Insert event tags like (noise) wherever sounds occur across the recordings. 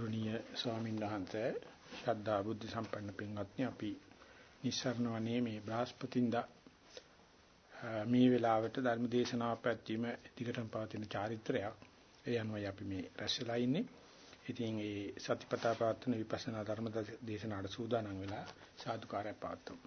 ගෞරවනීය ස්වාමීන් වහන්සේ ශ්‍රද්ධා බුද්ධ සම්පන්න පින්වත්නි අපි නිස්සරණ වනේ මේ බ්‍රහස්පතින්දා මේ වෙලාවට ධර්ම දේශනාවක් පැවැත්වීම දිගටම පවතින චාරිත්‍රයක්. ඒ අනුවයි අපි මේ රැස්ලා ඉන්නේ. ඉතින් ඒ සතිපතා පවත්වන විපස්සනා ධර්ම දේශනාවට සූදානම් වෙලා සාදුකාරය පවත්වමු.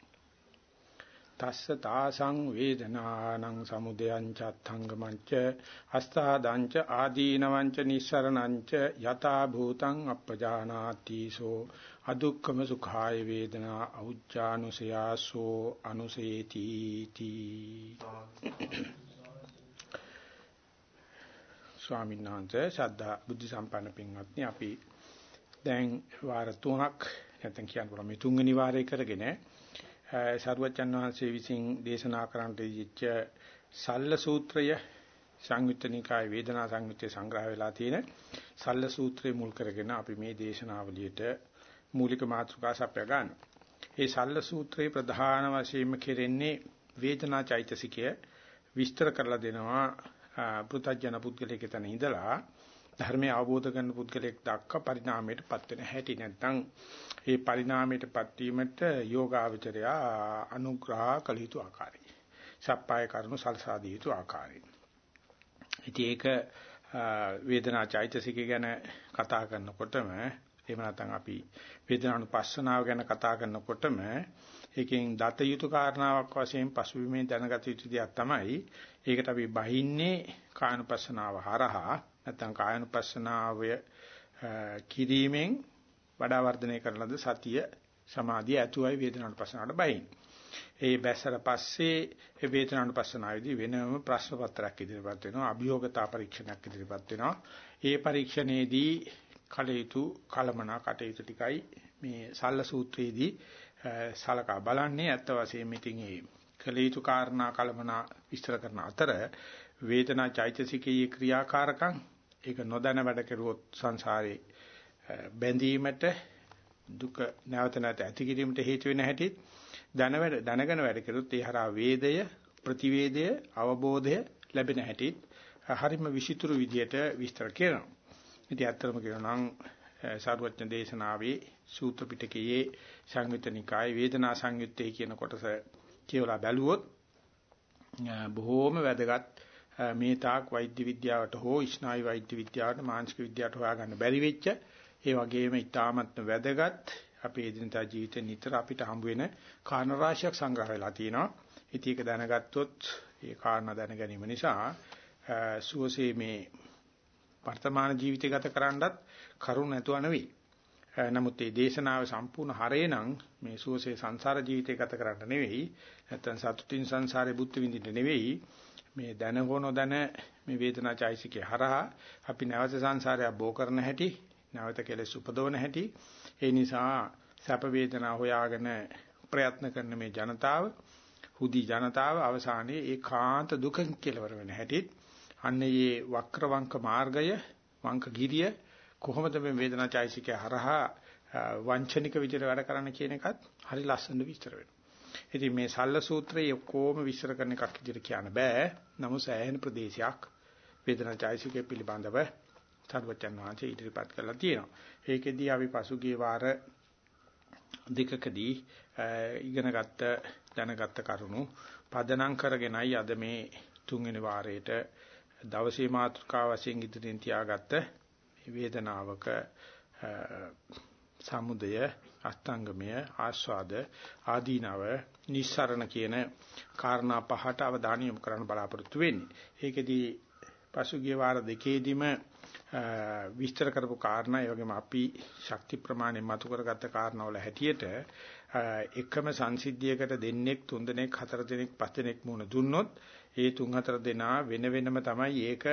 තස්ස තාසං වේදනානං සමුදයං චත්ථංගමංච අස්තාදංච ආදීනවංච නිස්සරණංච යතා භූතං අපජානාතිසෝ අදුක්කම සුඛාය වේදනා අවුච්චානුසයාසෝ අනුසේති තී. ස්වාමීන් වහන්සේ ශ්‍රද්ධා බුද්ධ සම්පන්න පින්වත්නි අපි දැන් වාර තුනක් නැත්නම් කියන්න පුළුවන් මේ තුන්වෙනි වාරය කරගෙන සරුවචන් වහන්සේ විසින් දේශනා කරන්නට දීච්ච සල්ල සූත්‍රය සංයුත්ත නිකාය වේදනා සංයුත්තේ සංග්‍රහ වෙලා තියෙන සල්ල සූත්‍රය මුල් කරගෙන අපි මේ දේශනාවලියට මූලික මාතෘකා සපයා ගන්නවා. මේ සල්ල සූත්‍රයේ ප්‍රධාන වශයෙන්ම කෙරෙන්නේ වේදනා චෛතසිකය විස්තර කරලා දෙනවා පෘථජන පුද්ගලයෙක් තන ඉඳලා ධර්මය අවබෝධ කරන පුද්ගලයෙක් දක්වා පරිණාමයටපත් වෙන හැටි නැත්නම් ඒ පරිණාමයටපත් වීමට යෝගාවචරය අනුග්‍රහ කළ යුතු ආකාරය. සප්පාය කරුණු සල්සාදී යුතු ආකාරය. ඉතින් ඒක වේදනා චෛතසිකය ගැන කතා කරනකොටම එහෙම නැත්නම් අපි වේදනානුපස්සනාව ගැන කතා කරනකොටම ඒකෙන් දත යුතු කාරණාවක් වශයෙන් පසුබිමේ දැනගත යුතු දෙයක් තමයි ඒකට අපි බහින්නේ කායනුපස්සනාව හරහා නැත්නම් කායනුපස්සනාවය කිරීමෙන් වඩා වර්ධනය කරන ලද සතිය සමාධිය ඇතුවයි වේදනානුපස්සනාවට බහින්නේ. ඒ බැසර පස්සේ ඒ වේදනානුපස්සනාවේදී වෙනම ප්‍රශ්න පත්‍රයක් ඉදිරිපත් වෙනවා අභියෝගතා පරීක්ෂණයක් ඉදිරිපත් වෙනවා. ඒ පරීක්ෂණයේදී කලයුතු කලමනා කටයුතු ටිකයි මේ සල්ල සූත්‍රයේදී සලකා බලන්නේ අත්ත වශයෙන්ම ඉතින් ඒ කලයුතු කාරණා කලමනා විස්තර කරන අතර වේදනා චෛතසිකයේ ක්‍රියාකාරකම් ඒක නොදැන වැඩ කෙරුවොත් සංසාරේ බැඳීමට දුක නැවත නැවත ඇති කිරීමට හේතු වෙන හැටි දැන වැඩ දැනගෙන වැඩ කෙරුවොත් ඒ හරහා වේදය ප්‍රතිවේදය අවබෝධය ලැබෙන හැටි හරිම විචිතුරු විදියට විස්තර කරනවා. ඉතින් ඇත්තම කියනවා නම් සාරවත්න දේශනාවේ සූත්‍ර පිටකයේ සංයුත්තනිකාය වේදනා සංයුත්තේ කියන කොටස කියවලා බැලුවොත් බොහෝම වැදගත් මේ තාක් වෛද්‍ය විද්‍යාවට හෝ ස්නායු වෛද්‍ය විද්‍යාවට මානසික විද්‍යාවට හොයාගන්න බැරි වෙච්ච ඒ වගේම ඊටාමත්ම වැදගත් අපේ එදිනදා ජීවිතේ නිතර අපිට හම්බ වෙන කාරණා රාශියක් සංග්‍රහ වෙලා තියෙනවා. ඉතින් ඒක දැනගත්තොත් ඒ කාරණා දැන ගැනීම නිසා සුවසේ මේ වර්තමාන ජීවිතය ගත කරන්නත් කරුණ නැතුව නෙවෙයි. නමුත් මේ දේශනාව සම්පූර්ණ හරේ නම් මේ සුවසේ සංසාර ජීවිතය ගත කරන්න නෙවෙයි නැත්තම් සතුටින් සංසාරේ බුද්ධ විඳින්න නෙවෙයි මේ දැන හෝ නොදැන මේ වේදනා චෛසිකේ හරහා අපි නැවත සංසාරය බෝ කරන හැටි නැවත කෙලෙස් උපදවන හැටි ඒ නිසා සැප වේදනා හොයාගෙන ප්‍රයත්න කරන මේ ජනතාව හුදි ජනතාව අවසානයේ ඒකාන්ත දුකෙන් කෙලවර වෙන හැටිත් අන්නේ වක්‍ර වංක මාර්ගය වංක ගිරිය කොහොමද මේ වේදනා චෛසිකය හරහා වංචනික විදිහට වැඩ කරන්න කියන එකත් හරි ලස්සන විස්තර වෙනවා. ඉතින් මේ සල්ල සූත්‍රයේ කොහොම විස්තර කරන එකක් විදිහට කියන්න බෑ. නමුත් සෑහෙන ප්‍රදේශයක් වේදනා චෛසිකය පිළිබඳව සර්වචන් වහන්සේ ඉදිරිපත් කරලා තියෙනවා. ඒකෙදී අපි පසුගිය වාර දෙකකදී ඉගෙනගත්ත දැනගත්ත කරුණු පදනම් කරගෙනයි අද මේ තුන්වෙනි වාරයේට දවසේ මාතෘකාව වශයෙන් ඉදිරියෙන් තියාගත්ත වේදනාවක සමුදය අස්තංගමය ආස්වාද ආදීනව නිස්සරණ කියන කාරණා පහට අවධානය යොමු කරන්න බලාපොරොත්තු වෙන්නේ. ඒකෙදී පසුගිය වාර දෙකේදීම විස්තර කරපු කාරණා ඒ වගේම අපි ශක්ති ප්‍රමාණය මතු කරගත්ත කාරණාවල හැටියට එකම සංසිද්ධියකට දෙන්නෙක් තුන් දෙනෙක් හතර දෙනෙක් පහ දෙනෙක් මුණ දුන්නොත් ඒ තුන් හතර දෙනා වෙන වෙනම තමයි ඒක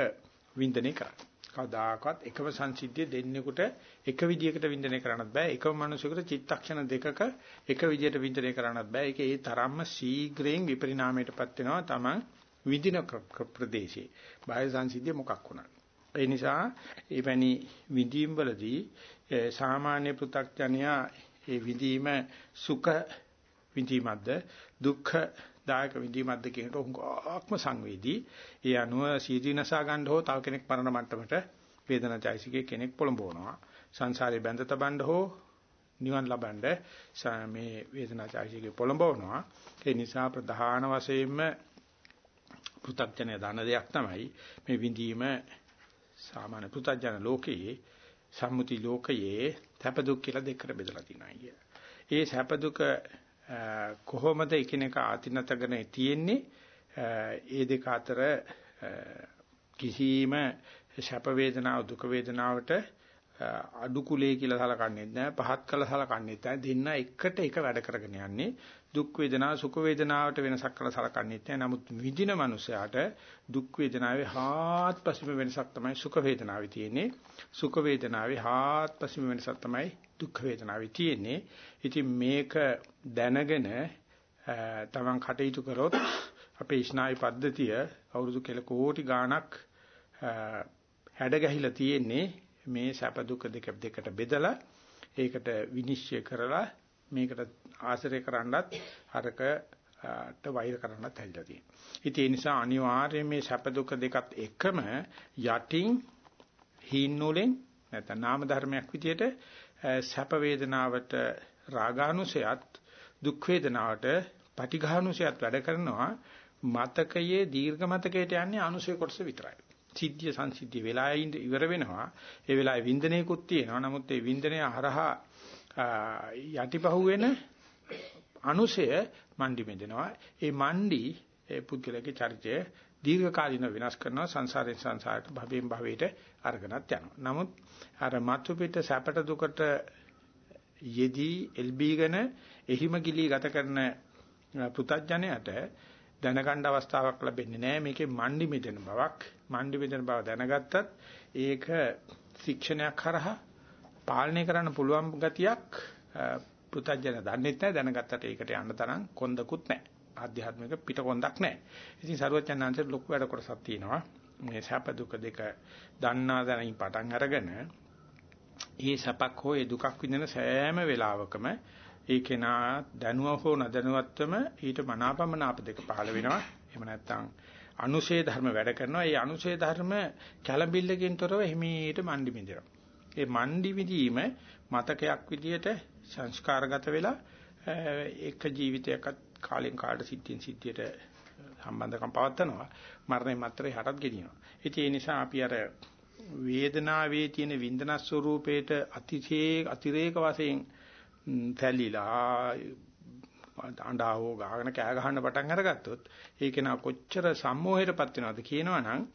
වින්දනය කරන්නේ. කවදාකවත් එකම සංසිද්ධිය දෙන්නෙකුට එක විදියකට වින්දනය කරන්නත් බෑ. එකම මිනිසෙකුට චිත්තක්ෂණ දෙකක එක විදියට වින්දනය කරන්නත් බෑ. ඒක ඒ තරම්ම ශීඝ්‍රයෙන් විපරිණාමයටපත් වෙනවා තමන් විඳින ප්‍රදේශේ. බාහිර සංසිද්ධිය මොකක් වුණත්. ඒ නිසා එවැනි විඳීම් වලදී සාමාන්‍ය පෘථග්ජනයා ඒ විඳීම සුඛ විඳීමක්ද දුක්ඛ දායක විඳීමක්ද කියනට උංගාක්ම සංවේදී. ඒ අනුව සීදීනසා ගන්න හෝ තව කෙනෙක් මරණ මට්ටමට වේදනාචෛසිකේ කෙනෙක් පොළඹවනවා. සංසාරේ බැඳ තබන්න හෝ නිවන් ලබන්න මේ වේදනාචෛසිකේ පොළඹවනවා. ඒ නිසා ප්‍රධාන වශයෙන්ම පෘථග්ජනය දන්න දෙයක් තමයි මේ විඳීම සාමාන්‍ය පෘථග්ජන ලෝකයේ සම්මුති ලෝකයේ සැප දුක් කියලා දෙකට බෙදලා තියෙනවා කිය. ඒ සැප දුක කොහොමද එකිනෙක ආතිනතගෙන තියෙන්නේ? ඒ දෙක අතර කිසිම සැප වේදනාව දුක වේදනාවට අඩු කුලේ කියලා සලකන්නේ නැහැ පහත් කළ සලකන්නේ නැහැ දෙන්න එකට එක වැඩ කරගෙන යන්නේ. දුක් වේදනා සුඛ වේදනාවට වෙනසක් කළ සලකන්නේ නැහැ නමුත් විඳින මනුස්සයාට දුක් වේදනාවේ හාත්පසීම වෙනසක් තමයි සුඛ වේදනාවේ තියෙන්නේ. සුඛ වේදනාවේ හාත්පසීම වෙනසක් තමයි දුක් වේදනාවේ තියෙන්නේ. ඉතින් මේක දැනගෙන තමන් කටයුතු කරොත් අපේ ස්නායු පද්ධතිය අවුරුදු කෙල කෝටි ගාණක් හැඩ ගැහිලා තියෙන්නේ. මේ සැප දුක දෙක දෙකට බෙදලා ඒකට විනිශ්චය කරලා මේකට ආශ්‍රය කරන්නත් අරකට වෛර කරන්නත් හැදිලා තියෙනවා. ඉතින් ඒ නිසා අනිවාර්යයෙන් මේ සැප දුක දෙකත් එකම යටින් හීන් නූලෙන් නැත්නම් නාම ධර්මයක් විදියට සැප වේදනාවට රාගානුසයත් දුක් වේදනාවට පටිඝානුසයත් වැඩ කරනවා මතකයේ දීර්ඝ මතකයට යන්නේ අනුසය කොටස විතරයි. සිද්ධිය සංසිද්ධිය වෙලා ඉවර වෙනවා. ඒ වෙලාවේ වින්දනයකුත් තියෙනවා. නමුත් ඒ වින්දනය හරහා යටිපහුවෙන අනුසය මණ්ඩි මෙදෙනවා. ඒ මණ්ඩි ඒ පුද්ගලගේ චරිතය දීර්ඝ කාලින වෙනස් කරනවා සංසාරයෙන් සංසාරයට භවයෙන් භවයට අරගෙනත් යනවා. නමුත් අර මතු පිට සැපට දුකට යෙදී එල්බීගෙන එහිම ගිලී ගත කරන පුතඥයට දැනගන්න අවස්ථාවක් ලැබෙන්නේ නැහැ මේකේ මණ්ඩි මෙදෙන බවක් මණ්ඩි මෙදෙන බව දැනගත්තත් ඒක ශික්ෂණයක් කරහා පාලනය කරන්න පුළුවන් ගතියක් පුතඥය දන්නේ නැහැ දැනගත්තට ඒකට යන්න තරම් කොන්දකුත් නැහැ ආධ්‍යාත්මික පිටකොන්දක් නැහැ ඉතින් සරුවචනාංශේ ලොකු වැඩ කොටසක් තියෙනවා. මේ සැප දුක දෙක දන්නා දැනින් පටන් අරගෙන ඒ සැපක් හෝ ඒ දුකක් විඳින සෑම වෙලාවකම ඒ කෙනා දැනුව හෝ නොදැනුවත්වම ඊට මනාපමනාප දෙක පහළ වෙනවා. එහෙම නැත්නම් අනුශේ ධර්ම වැඩ කරනවා. ඒ අනුශේ ධර්ම කැළඹිල්ලකින් තොරව හිමීට මණ්ඩි මිදෙනවා. ඒ මණ්ඩි විදීම මතකයක් විදියට සංස්කාරගත වෙලා එක ජීවිතයකට කාලෙන් කාලට සිද්ධියෙන් සිද්ධියට සම්බන්ධකම් පවත්නවා. මරණය මතරේ හටත් ගෙනියනවා. ඉතින් ඒ නිසා අපි අර වේදනාවේ තියෙන වින්දන ස්වરૂපේට අතිශේ අතිරේක වශයෙන් තැලිලා අඬාවෝ ගාගෙන කෑ ගහන්න පටන් අරගත්තොත් ඒක නා කොච්චර සම්මෝහයටපත් වෙනවද කියනවනම්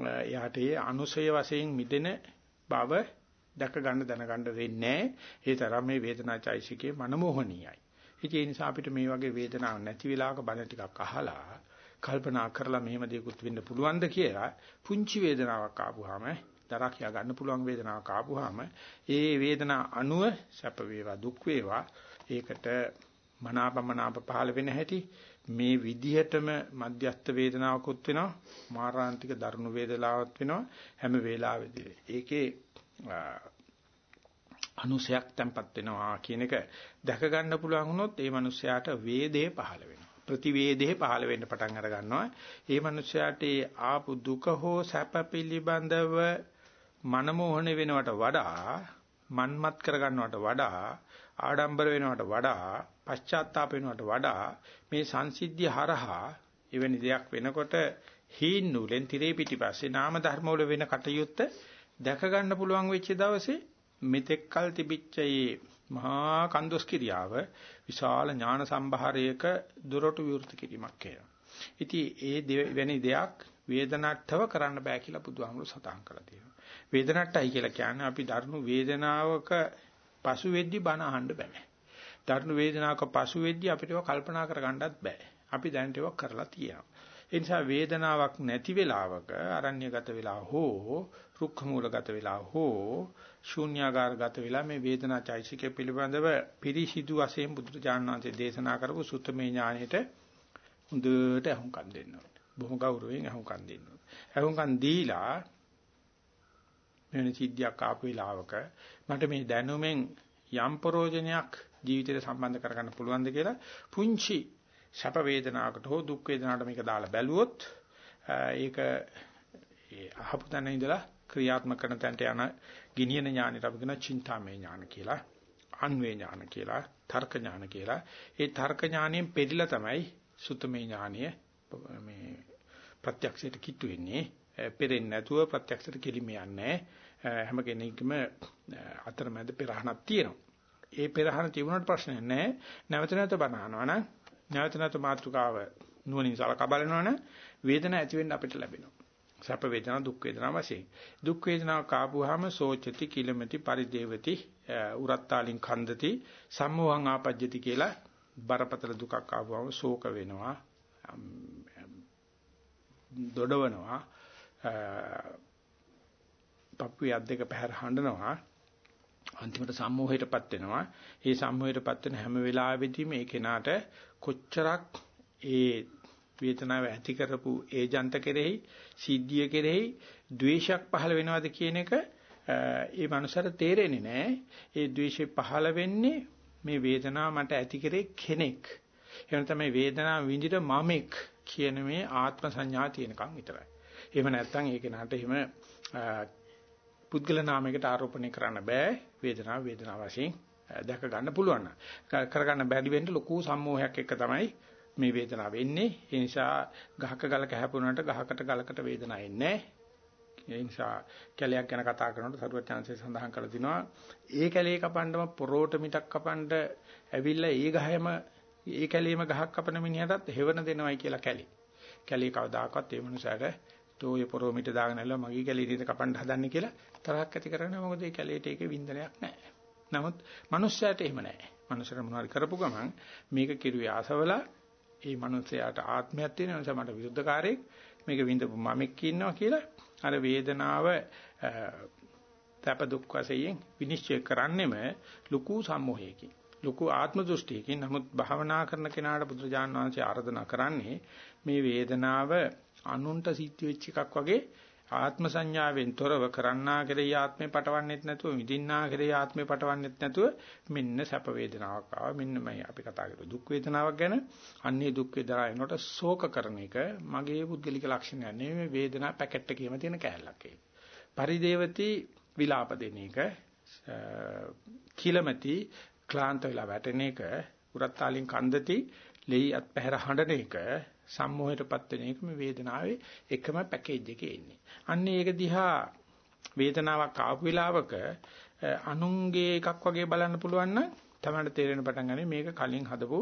එයාට ඒ අනුසය වශයෙන් මිදෙන බව දැක ගන්න දැනගන්න වෙන්නේ ඒ තරම් මේ වේදනාචෛසිකේ මනමෝහණීයයි. ඉතින් ඒ නිසා අපිට මේ වගේ වේදනාවක් නැති වෙලාවක බණ ටිකක් අහලා කල්පනා කරලා මෙහෙම දෙයක්ත් වෙන්න පුළුවන්ද කියලා පුංචි වේදනාවක් ආපුවාම දරා කියා ගන්න පුළුවන් වේදනාවක් ආපුවාම ඒ වේදනා අණුව සැප වේවා දුක් වේවා ඒකට මනාපමනාප පහළ වෙන හැටි මේ විදිහටම මධ්‍යස්ත වේදනාවකුත් වෙනවා මාරාන්තික දරුණු වේදනාවක් වෙනවා හැම වෙලාවෙදී. ඒකේ අනුසයක් තැම්පත් වෙනවා කියන එක දැක ගන්න පුළුවන් වුණොත් ඒ මනුස්සයාට වේදේ පහළ වෙනවා. ප්‍රතිවේදේ පහළ වෙන්න පටන් අර ගන්නවා. ඒ මනුස්සයාට ඒ ආපු දුක හෝ සැප පිළිබඳව මනමෝහන වෙනවට වඩා මන්මත් කරගන්නවට වඩා ආඩම්බර වෙනවට වඩා පශ්චාත්තාප වෙනවට වඩා මේ සංසිද්ධිය හරහා එවැනි දෙයක් වෙනකොට හීන් නූලෙන් tire පිටිපස්සේ නාම ධර්ම වල වෙන කටයුත්ත දැක ගන්න පුළුවන් වෙච්ච දවසේ මෙතෙක් කල් තිබිච්ච මේ මහා කන්දොස් කිරියාව විශාල ඥාන සම්භාරයක දොරටු විවෘත කිරීමක් කියනවා. ඉතින් ඒ වෙනි දෙයක් වේදනාට්ඨව කරන්න බෑ කියලා බුදුහාමුදුරු සතහන් කළා තියෙනවා. වේදනට්ටයි කියලා කියන්නේ අපි දරුණු වේදනාවක පසු වෙද්දි බණ අහන්න බෑ. දරුණු වේදනාවක පසු වෙද්දි අපිට ඒවා කල්පනා කරගන්නත් බෑ. අපි දැනට ඒවා කරලා තියෙනවා. ඒ නිසා වේදනාවක් නැති වෙලාවක අරණ්‍යගත වෙලා හෝ රුක්ඛ මූලගත වෙලා හෝ ශූන්‍යාකාරගත වෙලා මේ වේදනා චෛසිකය පිළිබඳව පිරිසිදු වශයෙන් බුදුරජාණන් වහන්සේ දේශනා කරපු සුත්තමේ ඥානෙට හොඳට අහුම්කම් දෙන්න ඕනේ. බොහොම ගෞරවයෙන් අහුම්කම් දෙන්න ඕනේ. අහුම්කම් දීලා මෙවැනි සිද්ධියක් ආපු වෙලාවක මට මේ දැනුමෙන් යම් ප්‍රෝජනයක් ජීවිතයට සම්බන්ධ කරගන්න පුළුවන්ද කියලා පුංචි සැප වේදනාවකට හෝ දුක් වේදනාවකට මේක දාලා බැලුවොත් ඒක ඒ අහපු තැන ඉඳලා ක්‍රියාත්මක කරන තැනට යන ගිනියන ඥානෙට අපි කියන චින්තාමය ඥාන කියලා අන්වේ ඥාන කියලා තර්ක ඥාන කියලා. ඒ තර්ක ඥාණයෙන් පෙරිලා තමයි සුතමේ ඥානය මේ ප්‍රත්‍යක්ෂයට කිට්ටු වෙන්නේ. පෙරෙන්නේ නැතුව ප්‍රත්‍යක්ෂයට කෙලිම යන්නේ හැම කෙනෙක්ම අතරමැද පෙරහනක් තියෙනවා. ඒ පෙරහන තිබුණාට ප්‍රශ්නයක් නැහැ. නැවත නැවත බනහනවා නම් නැවත නැවත මාතෘකාව නුවණින් සලකා බලනවා නම් වේදනාව ඇති වෙන්න අපිට ලැබෙනවා. සැප වේදනා දුක් වේදනා වශයෙන්. දුක් වේදනාව කාපුවාම සෝචති කිලමති පරිදේවති උරත්තාලින් කන්දති සම්මෝහං ආපජ්ජති කියලා බරපතල දුකක් ආවම ශෝක වෙනවා දොඩවනවා. පපුවේ අත් දෙක පැහැර හඬනවා අන්තිමට සම්මෝහයටපත් වෙනවා ඒ සම්මෝහයටපත් වෙන හැම වෙලාවෙදීම ඒ කෙනාට කොච්චරක් ඒ වේදනාව ඇති කරපු ඒජන්ත කෙරෙහි සිද්ධිය කෙරෙහි ද්වේෂයක් පහළ වෙනවද කියන එක ඒ මනුස්සර තේරෙන්නේ නැහැ. ඒ ද්වේෂය පහළ වෙන්නේ මේ වේදනාව මට ඇති කරේ කෙනෙක්. එහෙනම් තමයි වේදනාව විඳිට මමෙක් කියන මේ ආත්ම සංඥා තියෙනකන් විතරයි. එහෙම නැත්නම් ඒක නට එහෙම පුද්ගල නාමයකට ආරෝපණය කරන්න බෑ වේදනාව වේදනාව වශයෙන් දැක ගන්න පුළුවන්. කරගන්න බැරි වෙන්න ලොකු සම්මෝහයක් එක තමයි මේ වේදනාව එන්නේ. ඒ නිසා ගහක ගලක හැපුණාට ගහකට ගලකට වේදනාවක් එන්නේ ඒ නිසා කැලයක් ගැන කතා කරනකොට සරුවත් chance සඳහන් කරලා තිනවා ඒ කැලේ කපන්නම පොරෝට මිටක් කපන්න ඇවිල්ලා ඒ ගහයම ඒ කැලේම ගහක් කපන මිනිහටත් හෙවණ දෙනවයි කියලා කැලේ. කැලේ කවදාකවත් ඒ මනුස්සයාට තෝය පොරෝ මිට දාගෙන ඇවිල්ලා මගේ කැලේ ඉදිරියට කපන්න හදන්නේ කියලා තරහක් ඇති කරන්නේ මොකද ඒ කැලේට ඒකේ වින්දනයක් නැහැ. නමුත් මනුස්සයාට එහෙම නැහැ. මනුස්සයර මොනවාරි කරපු ගමන් මේක කිරුවේ ආසවලා ඒ මනුස්සයාට ආත්මයක් තියෙන නිසා මට විරුද්ධකාරයෙක් මේක විඳපු මමෙක් ඉන්නවා කියලා අර වේදනාව තප දුක් වශයෙන් විනිශ්චය කරන්නෙම ලুকু සම්මෝහයකින් ලুকු ආත්ම දෘෂ්ටියකින් නමුත් භාවනා කරන කෙනාට බුදුරජාණන් වහන්සේ ආර්දනා කරන්නේ මේ වේදනාව අනුන්ට සිද්ධ වෙච්ච එකක් වගේ ආත්ම සංඥාවෙන් තොරව කරන්නා කෙරෙහි ආත්මේ පටවන්නෙත් නැතුව විඳින්නා කෙරෙහි ආත්මේ පටවන්නෙත් නැතුව මෙන්න සැප වේදනාවක් ආවා. මෙන්න මේ අපි කතා කරපු දුක් වේදනාවක් ගැන අන්නේ දුක් වේදනාව එනකොට ශෝක කරන එක මගේ පුද්ගලික ලක්ෂණයක් නෙවෙයි වේදනා පැකට් එකේම තියෙන කෑල්ලක් ඒක. පරිදේවති විලාප දෙන එක කිලමති ක්ලාන්ත වෙලා වැටෙන එක උරත්තාලින් කන්දති ලෙයි අත්පැහැර හඬන එක සම්මෝහයටපත් වෙන එක මේ වේදනාවේ එකම පැකේජ් එකේ ඉන්නේ. අන්න ඒක දිහා වේදනාවක් ආපු වෙලාවක අනුන්ගේ එකක් වගේ බලන්න පුළුවන් නම් තමයි තේරෙන පටන් ගන්නේ මේක කලින් හදපු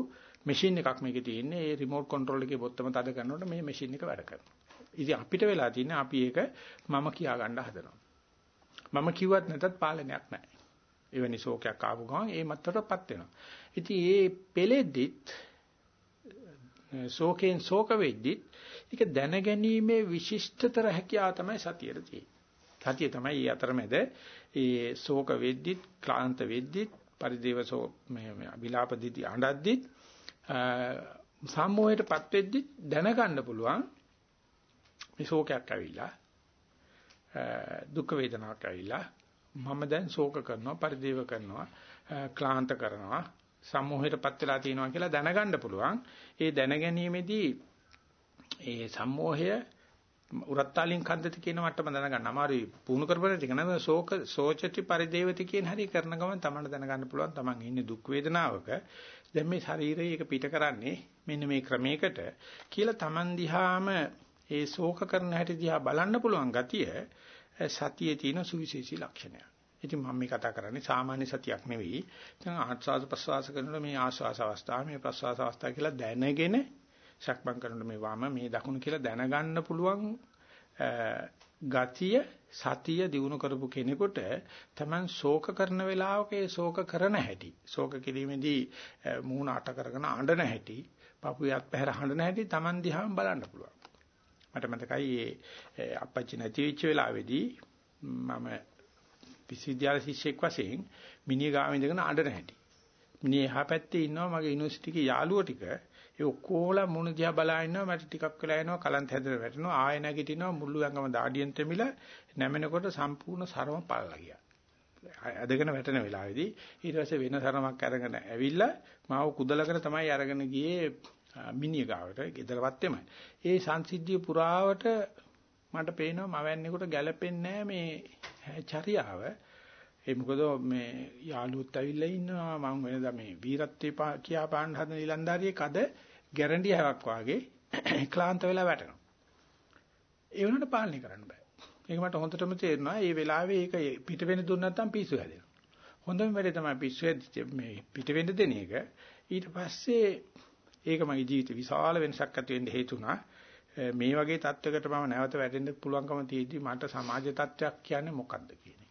මැෂින් එකක් මේකේ තියෙන්නේ. ඒ රිමෝට් කන්ට්‍රෝල් එකේ බොත්තම තද කරනකොට මේ මැෂින් එක වැඩ කරනවා. ඉතින් අපිට වෙලා තියෙන්නේ අපි ඒක මම කියා ගන්න හදනවා. මම කිව්වත් නැතත් පාලනයක් නැහැ. එවැනි ශෝකයක් ආපු ගමන් ඒ මත්තටපත් වෙනවා. ඉතින් ඒ පෙලෙද්දිත් ශෝකයෙන් ශෝක වෙද්දි ඒක දැනගැනීමේ විශිෂ්ටතර හැකියාව තමයි සතියේ තියෙන්නේ. සතිය තමයි මේ අතරමැද ඒ ශෝක වෙද්දි, ක්ලාන්ත වෙද්දි, පරිදේවසෝ මේ විලාප දිදි අඬද්දි සම්මෝහයටපත් වෙද්දි දැනගන්න පුළුවන් මේ ශෝකයක් ඇවිල්ලා දුක් වේදනාවක් ඇවිල්ලා මම දැන් ශෝක කරනවා පරිදේව කරනවා ක්ලාන්ත කරනවා සම්මෝහයටපත් වෙලා තියෙනවා කියලා දැනගන්න පුළුවන්. ඒ දැනගැනීමේදී ඒ සම්මෝහය උරත්තාලින් කන්දති කියන මට්ටම දැනගන්න අමාරුයි. පුහුණු කරපර ටික නේද? ශෝක සෝචති පරිදේවති කියන හැටි කරන ගමන් තමයි දැනගන්න පුළුවන් තමන් ඉන්නේ දුක් වේදනාවක. දැන් මේ ශරීරය ඒක පිට කරන්නේ මෙන්න මේ ක්‍රමයකට කියලා තමන් දිහාම ඒ ශෝක කරන හැටි දිහා බලන්න පුළුවන් ගතිය සතියේ තියෙන සුවිශේෂී ලක්ෂණයක්. ඉතින් මම මේ කතා කරන්නේ සාමාන්‍ය සතියක් නෙවෙයි. දැන් ආස්වාද ප්‍රසවාස කරනකොට මේ ආස්වාස අවස්ථාව මේ ප්‍රසවාස අවස්ථාව කියලා දැනගෙන සක්මන් කරනකොට මේ වම මේ දකුණ කියලා දැනගන්න පුළුවන් ගතිය සතිය දිනු කරපු කෙනෙකුට Taman ශෝක කරන වෙලාවක ඒ ශෝක කරන හැටි ශෝක කිරීමේදී මූණ අට කරගෙන අඬන හැටි පපුවත් පැහැර හඬන හැටි Taman දිහාම බලන්න පුළුවන් මට මතකයි ඒ අපච්චි නැති වෙච්ච වෙලාවේදී මම විශ්වවිද්‍යාල ශිෂ්‍යෙක් වශයෙන් මිනිහ ගාව ඉඳගෙන අඬන හැටි. මිනිහ එහා පැත්තේ ඉන්නවා මගේ යුනිවර්සිටි එකේ යාළුවෝ ටික. ඒ ඔක්කොලා මුණ දිහා බලා ඉන්නවා මට ටිකක් වෙලා එනවා කලන්ත හැදලා වැටෙනවා ආය නැගිටිනවා මුළු යංගම දාඩියෙන් තෙමිලා නැමෙනකොට සම්පූර්ණ සරම පල්ලා ගියා. ඇදගෙන වැටෙන වෙලාවේදී ඊට පස්සේ වෙන සරමක් අරගෙන ඇවිල්ලා මාව කුදලකට තමයි අරගෙන ගියේ මිනිහ ගාවට ගෙදරවත් එමය. ඒ සංසිද්ධිය පුරාවට මට පේනවා මවන්නේකට ගැළපෙන්නේ මේ චර්යාව. ඒ මොකද මේ යාළුවොත් ඇවිල්ලා ඉන්නවා මම වෙනදා මේ වීරත්වේ කියා පාන්න හදන ඊලන්දාරියෙක් අද ගැරන්ටි හැවක් වාගේ (clears throat) ක්ලාන්ත වෙලා වැටෙනවා. ඒ වුණාට පාලනය කරන්න බෑ. ඒක මට හොඳටම තේරෙනවා. මේ වෙලාවේ ඒක පිට වෙන්න දුන්න නැත්නම් පිස්සු හැදෙනවා. හොඳම වැඩේ තමයි පිස්සු මේ පිට වෙන්න දෙන එක. ඊට පස්සේ ඒක මගේ ජීවිතේ විශාල වෙනසක් ඇති වෙන්න හේතුණා. මේ වගේ තත්වයකට මම නැවත වැටෙන්න පුළුවන්කම තියෙද්දි මට සමාජ තත්වයක් කියන්නේ මොකක්ද කියන්නේ.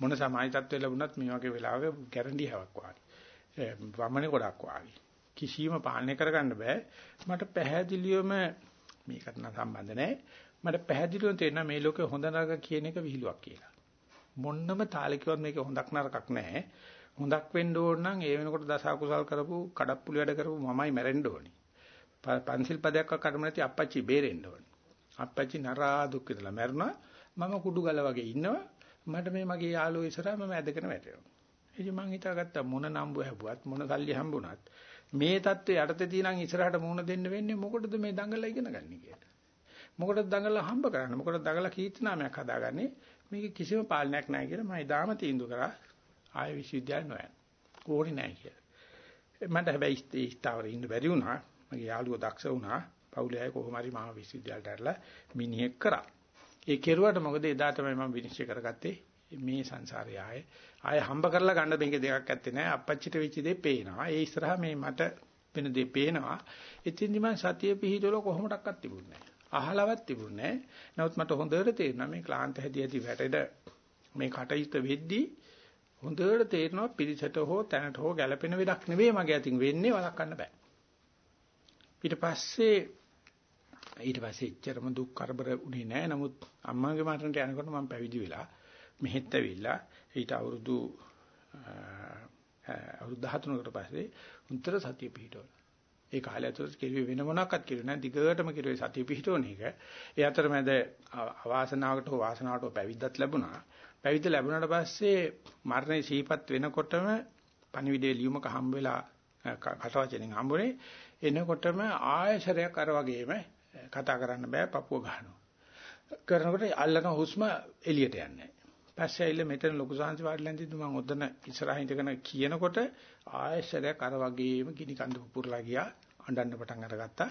මොන සමාජ තත්ත්වය ලැබුණත් මේ වගේ වෙලාවක ගැරන්ටි හැවක් වාගේ. වමනේ ගොඩක් වාගේ. කිසියම් පාලනය කරගන්න බෑ. මට පැහැදිලිවම මේකට නම් සම්බන්ධ නැහැ. මට පැහැදිලිවම තේරෙනවා මේ ලෝකේ හොඳ නරක කියන එක විහිළුවක් කියලා. මොන්නම තාලකියවත් මේක හොඳක් නරකක් නැහැ. හොඳක් වෙන්න ඕන නම් ඒ වෙනකොට දස අකුසල් කරපු කඩප්පුලි වැඩ කරපු මමයි මැරෙන්න ඕනේ. පන්සිල් පදයක් කඩම නැති අප්පච්චි බේරෙන්න ඕනේ. අප්පච්චි නරා දුක් විඳලා මැරුණා. මම කුඩු ගල වගේ ඉන්නවා. මට මේ මගේ යාළුවෝ ඉස්සරහා මම ඇදගෙන වැටෙනවා. ඉතින් මං හිතාගත්තා මොන නම්බු හැබුවත් මොන සල්ලි හම්බුණත් මේ தත්ත්වයේ යටතේ තියනම් ඉස්සරහට මුණ දෙන්න වෙන්නේ මොකටද මේ දඟලලා ඉගෙන ගන්න කියලා. මොකටද දඟලලා හම්බ කරන්නේ? මොකටද දඟලලා කීර්තිනාමයක් හදාගන්නේ? මේක කිසිම පාලනයක් නැහැ කියලා මම ඉදාම තීන්දුව කරා. ආය විශ්වවිද්‍යාල නොයන්. ඕනේ නැහැ කියලා. මට හැබැයි ස්ථාවරේ ඉන්න බැරි වුණා. මගේ යාළුවෝ දක්ෂ වුණා. පවුලේ අය කොහොම හරි මහා විශ්වවිද්‍යාලයට ඇරලා මිනිහෙක් කරා. ඒ කෙරුවට මොකද එදා තමයි මම විනිශ්චය කරගත්තේ මේ සංසාරය ආයේ ආයේ හම්බ කරලා ගන්න මේක දෙකක් ඇත්තේ නෑ අපච්චිට වෙච්ච දේ පේනවා ඒ ඉස්සරහා මේ මට වෙන දේ පේනවා ඉතින් මම සතිය පිහිටවල කොහොමඩක්වත් තිබුණේ නෑ අහලවත් තිබුණේ නෑ නමුත් මට හොඳට තේරෙනවා මේ ක්ලාන්ත හැදී ඇති වැටෙද මේ කටයුත්ත වෙද්දී හොඳට තේරෙනවා පිරිසට හෝ තැනට හෝ ගැළපෙන වැඩක් නෙවෙයි මගේ අතින් වෙන්නේ වළක්වන්න බෑ. ඊට පස්සේ ඊට පස්සේ එච්චරම දුක් කරදර උනේ නෑ. නමුත් අම්මාගේ මරණයට යනකොට මම පැවිදි වෙලා මෙහෙත් ඇවිල්ලා ඊට අවුරුදු අවුරුදු 13කට පස්සේ උන්තර සතිය පිහිටවල. ඒ කාලය ඇතුළත කිරුවේ වෙන මොනක්වත් කිරුවේ නැහැ. දිගටම කිරුවේ සතිය පිහිටවන එක. ඒ අතරමැද අවාසනාවකට හෝ වාසනාවකට පැවිද්දත් ලැබුණා. පැවිද්ද ලැබුණාට පස්සේ මරණය සිහිපත් වෙනකොටම පණිවිඩේ ලියුමක හම්බ වෙලා කටවචනෙන් හම්බුනේ එනකොටම ආයශරයක් අර වගේම කතා කරන්න බෑ පපුව ගහනවා. කරනකොට අල්ලන හුස්ම එළියට යන්නේ පස්සේ ඇවිල්ලා මෙතන ලොකු සාංශ වාඩිලා ඉඳිද්දි මම ඔතන ඉස්සරහින් ඉඳගෙන කියනකොට ආයෙසරයක් අර වගේම ගිනි කඳු පුපුරලා ගියා අඬන්න පටන් අරගත්තා.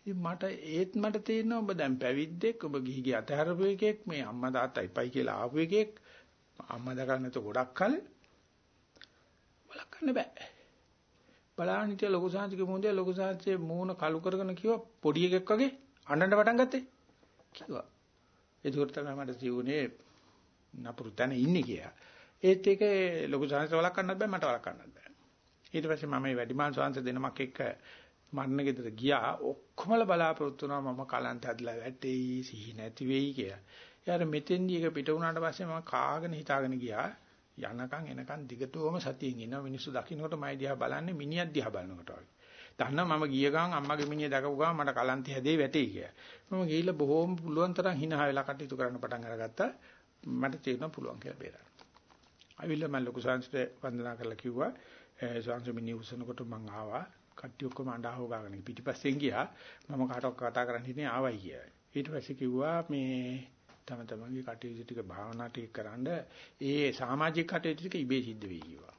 ඉතින් මට ඒත් මට තේරෙනවා ඔබ දැන් පැවිද්දෙක් ඔබ ගිහි ගිය අතහැරපු එකෙක් මේ අම්මා තාත්තා ඉපයි කියලා ආපු එකෙක් අම්මා දකලා නැත ගොඩක් කල බලකන්න බෑ. බලාගෙන හිටිය ලොකු සාංශික මොහොතේ ලොකු සාංශයේ මූණ කළු කරගෙන කිව්වා පොඩි එකෙක් වගේ අඬන්න පටන් ගත්තේ. කිව්වා. ඒක තමයි මට ජීවුනේ නපුරු තැන ඉන්නේ කියලා. ඒත් ඒක ලොකු සංහස වළක්වන්නත් බෑ මට වළක්වන්නත් බෑ. ඊට පස්සේ මම මේ වැඩිමාල් සංහස දෙනමක් එක්ක මරණ ගෙදර ගියා ඔක්කොමල බලාපොරොත්තු වුණා මම කලන්ත ඇදලා වැටෙයි සිහි නැති වෙයි කියලා. යාර මෙතෙන්දී එක පිට වුණාට පස්සේ මම කාගෙන හිතාගෙන ගියා යනකම් එනකම් දිගටම සතියෙන් ඉන්නවා මිනිස්සු දකින්නකොට මයි දිහා බලන්නේ මිනිහක් දිහා බලනකොට වගේ. දන්නා මම ගිය ගමන් අම්මගේ මිනිහ දැකපු ගමන් මට කලන්තي හැදේ වැටෙයි කියලා. මම ගිහිල්ලා බොහෝම පුළුවන් තරම් hina වෙලා කටයුතු කරන්න පටන් අරගත්තා. මට තේරෙන්න පුළුවන් කියලා බේරන්න. අවිල්ල මම ලොකු සංස්ට වන්දනා කරලා කිව්වා සංස්ට මිනිහ උසනකොට මං ආවා. කට්ටිය ඔක්කොම අඬහව ගාගෙන පිටිපස්සෙන් ගියා. මම කාටවත් කතා කරන්න හිටියේ ආවයි කියලා. ඊට පස්සේ කිව්වා මේ තම තමන්ගේ කටයුතු ටික භාවනා ටික කරන්ඩ ඒ සමාජික කටයුතු ටික ඉබේ සිද්ධ වෙයි කිව්වා.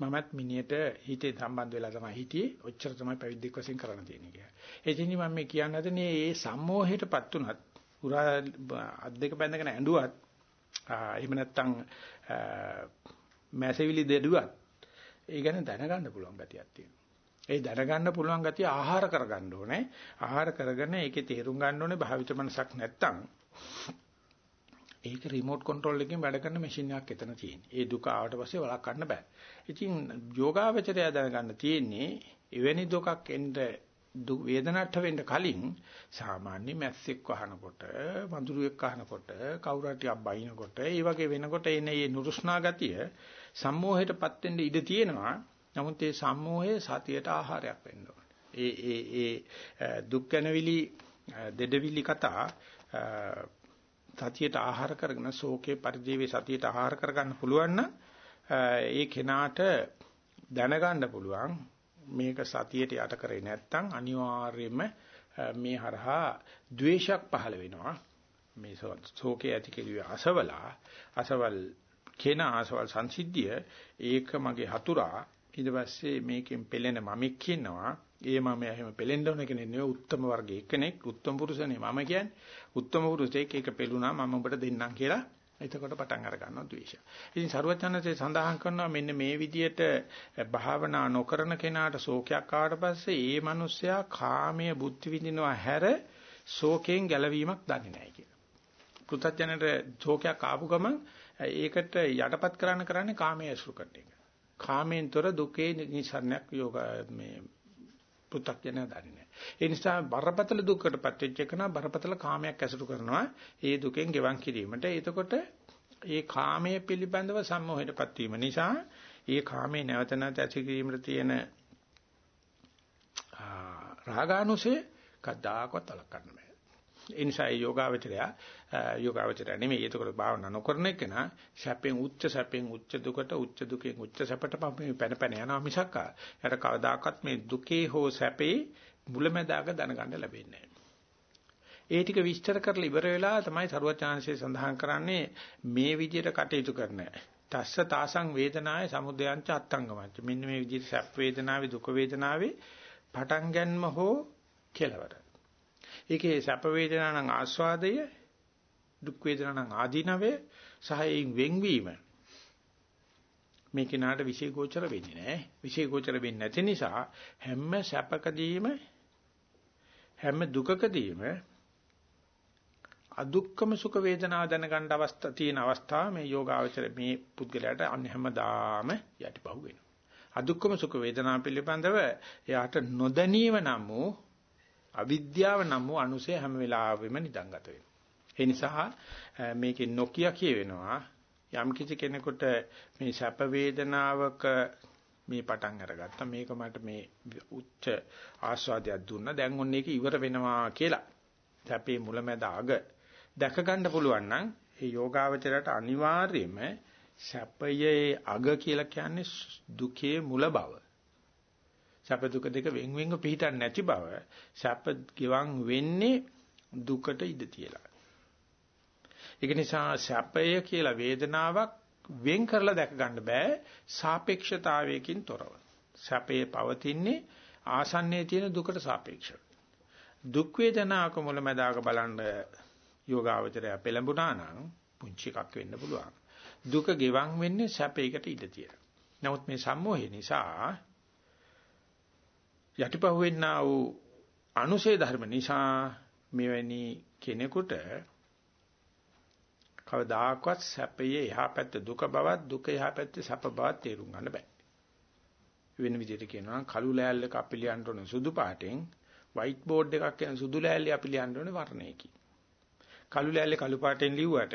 මමත් මිනියට හිතේ සම්බන්ධ වෙලා තමයි හිටියේ. ඔච්චර තමයි පැවිද්දෙක් වශයෙන් කරන්න තියෙන්නේ කියලා. ඒ කියන්නේ මම මේ කියන්න හදන්නේ මේ සම්මෝහයටපත් උනත් පුරා අත් දෙක බැඳගෙන ඇඬුවත් එහෙම නැත්නම් මැසෙවිලි දෙඩුවත් ඒ ගැන දැනගන්න පුළුවන් ගතියක් තියෙනවා. ඒ දැනගන්න පුළුවන් ගතිය ආහාර කරගන්න ඕනේ. ආහාර කරගෙන ඒකේ තේරුම් ගන්න ඕනේ භාවිත මනසක් නැත්තම් ඒක රිමෝට් කන්ට්‍රෝල් එකකින් වැඩ කරන මැෂින් එකක් එතන තියෙන්නේ. ඒ දුක ආවට පස්සේ වළක්වන්න බෑ. ඉතින් යෝගාවචරය දැනගන්න තියෙන්නේ එවැනි දුකක් එන්න වේදනට්ට වෙන්න කලින් සාමාන්‍ය මැස්සෙක් වහනකොට වඳුරුවෙක් වහනකොට කවුරු හරි අබ්බයිනකොට ඒ වගේ වෙනකොට එන මේ නුරුස්නා ගතිය සම්මෝහයටපත් වෙන්න ඉඩ තියෙනවා නමුත් ඒ සම්මෝහය සතියට ආහාරයක් වෙන්න ඕනේ ඒ ඒ ඒ දුක් ගැනවිලි දෙඩවිලි කතා සතියට ආහාර කරගෙන ශෝකේ පරිදේවේ සතියට ආහාර කරගන්න පුළුවන් නම් ඒ කෙනාට දැනගන්න පුළුවන් මේක සතියට යට කරේ නැත්නම් අනිවාර්යයෙන්ම මේ හරහා ද්වේෂයක් පහළ වෙනවා. මේ ශෝකේ ඇති කෙරුවේ අසවලා අසවල් කෙනා අසවල් සංසිද්ධිය ඒක මගේ හතුරා. ඊට පස්සේ මේකෙන් පෙළෙන මමෙක් ඉන්නවා. ඒ මම එහෙම පෙලෙන්න ඕන කෙනෙක් නෙවෙයි උත්තම වර්ගයේ කෙනෙක් උත්තම පුරුෂනේ මම කියන්නේ උත්තම පුරුෂයෙක් ඒක පෙළුණා මම ඔබට දෙන්නම් කියලා එතකොට පටන් අර ගන්නවා ද්වේෂය. ඉතින් සරුවචනසේ සඳහන් කරනවා මෙන්න මේ විදියට භාවනා නොකරන කෙනාට ශෝකයක් ආවට පස්සේ ඒ මිනිස්සයා කාමයේ බුද්ධ විඳිනවා හැර ශෝකයෙන් ගැලවීමක් දන්නේ නැහැ කියලා. පුතත්ජනට ශෝකයක් ආපු ගමන් ඒකට යටපත් කරන්න කරන්නේ කාමයේ ඇසුරු කරන එක. කාමයෙන්තර දුකේ නිසරණයක් යෝග මේ පෘථග්ජනය දන්නේ නැහැ. ඒ නිසා බරපතල දුකකටපත් වෙච්ච එක නම් බරපතල කාමයක් ඇසුරු කරනවා. ඒ දුකෙන් ගෙවන් කිරීමට. එතකොට ඒ කාමයේ පිළිබඳව සම්මෝහයටපත් වීම නිසා ඒ කාමයේ නැවත නැවත ඇති කිරීමට තියෙන රාගානුසය කද්දාකවත් අලකන්න බෑ. ඒ නිසා ඒ යෝගාවචරය යෝගාවචරය නෙමෙයි. ඒතකොට භාවනා නොකරන එක නා සැපෙන් උච්ච සැපෙන් උච්ච දුකට උච්ච දුකෙන් උච්ච සැපට පැන පැන යනවා මිසක් යට කවදාකවත් මේ දුකේ හෝ සැපේ මුලැමැදාක දැනගන්න ලැබෙන්නේ ඒ ටික විස්තර කරලා ඉවර වෙලා තමයි සරුවචාන්සේ සඳහන් කරන්නේ මේ විදිහට කටයුතු කරන. තස්ස තාසං වේදනාය සමුදයංච අත්ංගමංච මෙන්න මේ විදිහට සැප වේදනාවේ දුක වේදනාවේ පටන් ගැනීම හෝ කෙලවර. ඒකේ සැප වේදනා නම් ආස්වාදය දුක් වේදනා නම් ආදීනවය සහ ඒන් වෙන්වීම මේ කෙනාට විශේෂෝචර වෙන්නේ නැහැ. විශේෂෝචර වෙන්නේ නැති නිසා හැම සැපකදීම හැම දුකකදීම අදුක්කම සුඛ වේදනාව දැනගන්න අවස්ථා තියෙන අවස්ථාව මේ යෝගාවචර මේ පුද්ගලයාට අන්න හැමදාම යටිපහුව වෙනවා. අදුක්කම සුඛ වේදනාව පිළිබඳව එයාට නොදැනීම නම් වූ අවිද්‍යාව නම් වූ අනුසය හැම වෙලාවෙම නිදන්ගත වෙනවා. ඒ නිසා මේකේ නොකිය කියවෙනවා යම් කිසි කෙනෙකුට මේ සැප වේදනාවක මේ පටන් අරගත්තා. මේක මට මේ උච්ච ආස්වාදයක් දුන්නා. දැන් ඔන්න ඒක ඉවර වෙනවා කියලා. සැපේ මුලැමැද අග දැක ගන්න පුළුවන් නම් ඒ යෝගාවචරයට අනිවාර්යයෙන්ම සැපයේ අග කියලා කියන්නේ දුකේ මුල බව. සැප දුක දෙක වෙන් වෙන්ව පිටින් නැති බව සැප ගිවන් වෙන්නේ දුකට ඉඳ තියලා. ඒක නිසා සැපය කියලා වේදනාවක් වෙන් කරලා දැක ගන්න බෑ සාපේක්ෂතාවයකින් තොරව. සැපේ පවතින්නේ ආසන්නයේ තියෙන දුකට සාපේක්ෂව. දුක් වේදනාවක මුලැමැදාක බලන්න යෝගාවචරය පෙළඹුණා නම් පුංචි එකක් වෙන්න පුළුවන්. දුක ගෙවන් වෙන්නේ සැපයකට ඉඳ තියලා. නමුත් මේ සම්මෝහය නිසා යටිපහුවෙන්නා වූ අනුසේ ධර්ම නිසා මෙවැනි කෙනෙකුට කවදාකවත් සැපයේ එහා පැත්ත දුක බවත් දුක එහා පැත්තේ සැප බවත් තේරුම් ගන්න බෑ. වෙන විදිහට කියනවා කළු ලෑල්ලක අපි ලියන්න ඕනේ සුදු පාටෙන් වයිට් බෝඩ් එකක් කියන සුදු ලෑල්ලේ අපි ලියන්න ඕනේ වර්ණයකින්. කළු ලෑල්ලේ කළු පාටෙන් ලිව්වට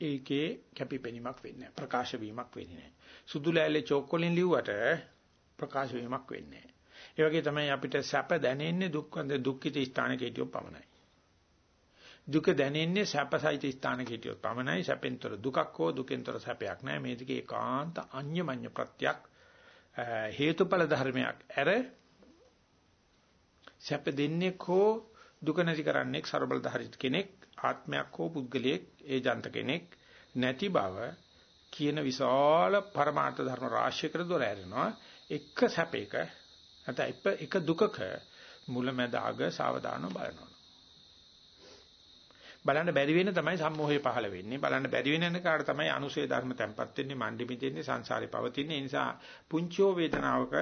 ඒකේ කැපිපෙනීමක් වෙන්නේ නැහැ. ප්‍රකාශ වීමක් වෙන්නේ නැහැ. සුදු ලෑල්ලේ චෝක් වලින් ලිව්වට ප්‍රකාශ වීමක් වෙන්නේ ඒ වගේ තමයි අපිට සැප දැනෙන්නේ දුක් දුක්ඛිත ස්ථානක හිටියොත් පමණයි. දුක දැනෙන්නේ සැපසහිත ස්ථානක හිටියොත් පමණයි. සැපෙන්තර දුකක් හෝ දුකෙන්තර සැපයක් නැහැ. මේ දෙකේ ඒකාන්ත අන්‍යමඤ්ඤ ප්‍රත්‍යක් හේතුඵල ධර්මයක්. ඇර සැප දෙන්නේ කෝ දුක නැති කරන්නේ ਸਰබලධාරී කෙනෙක් ආත්මයක් හෝ පුද්ගලයෙක් ඒජන්ත කෙනෙක් නැති බව කියන විශාල පරමාර්ථ ධර්ම රාශියකට දොර ඇරෙනවා එක සැපයක නැත්නම් එක දුකක මුලැමැද අග සාවධානව බලනවා. බලන්න බැරි වෙන තමයි සම්මෝහය පහළ වෙන්නේ. බලන්න බැරි වෙන කාට තමයි අනුශේ ධර්ම තැම්පත් වෙන්නේ, මණ්ඩි මිදෙන්නේ, සංසාරේ පවතින්නේ. ඒ නිසා පුංචෝ වේදනාවක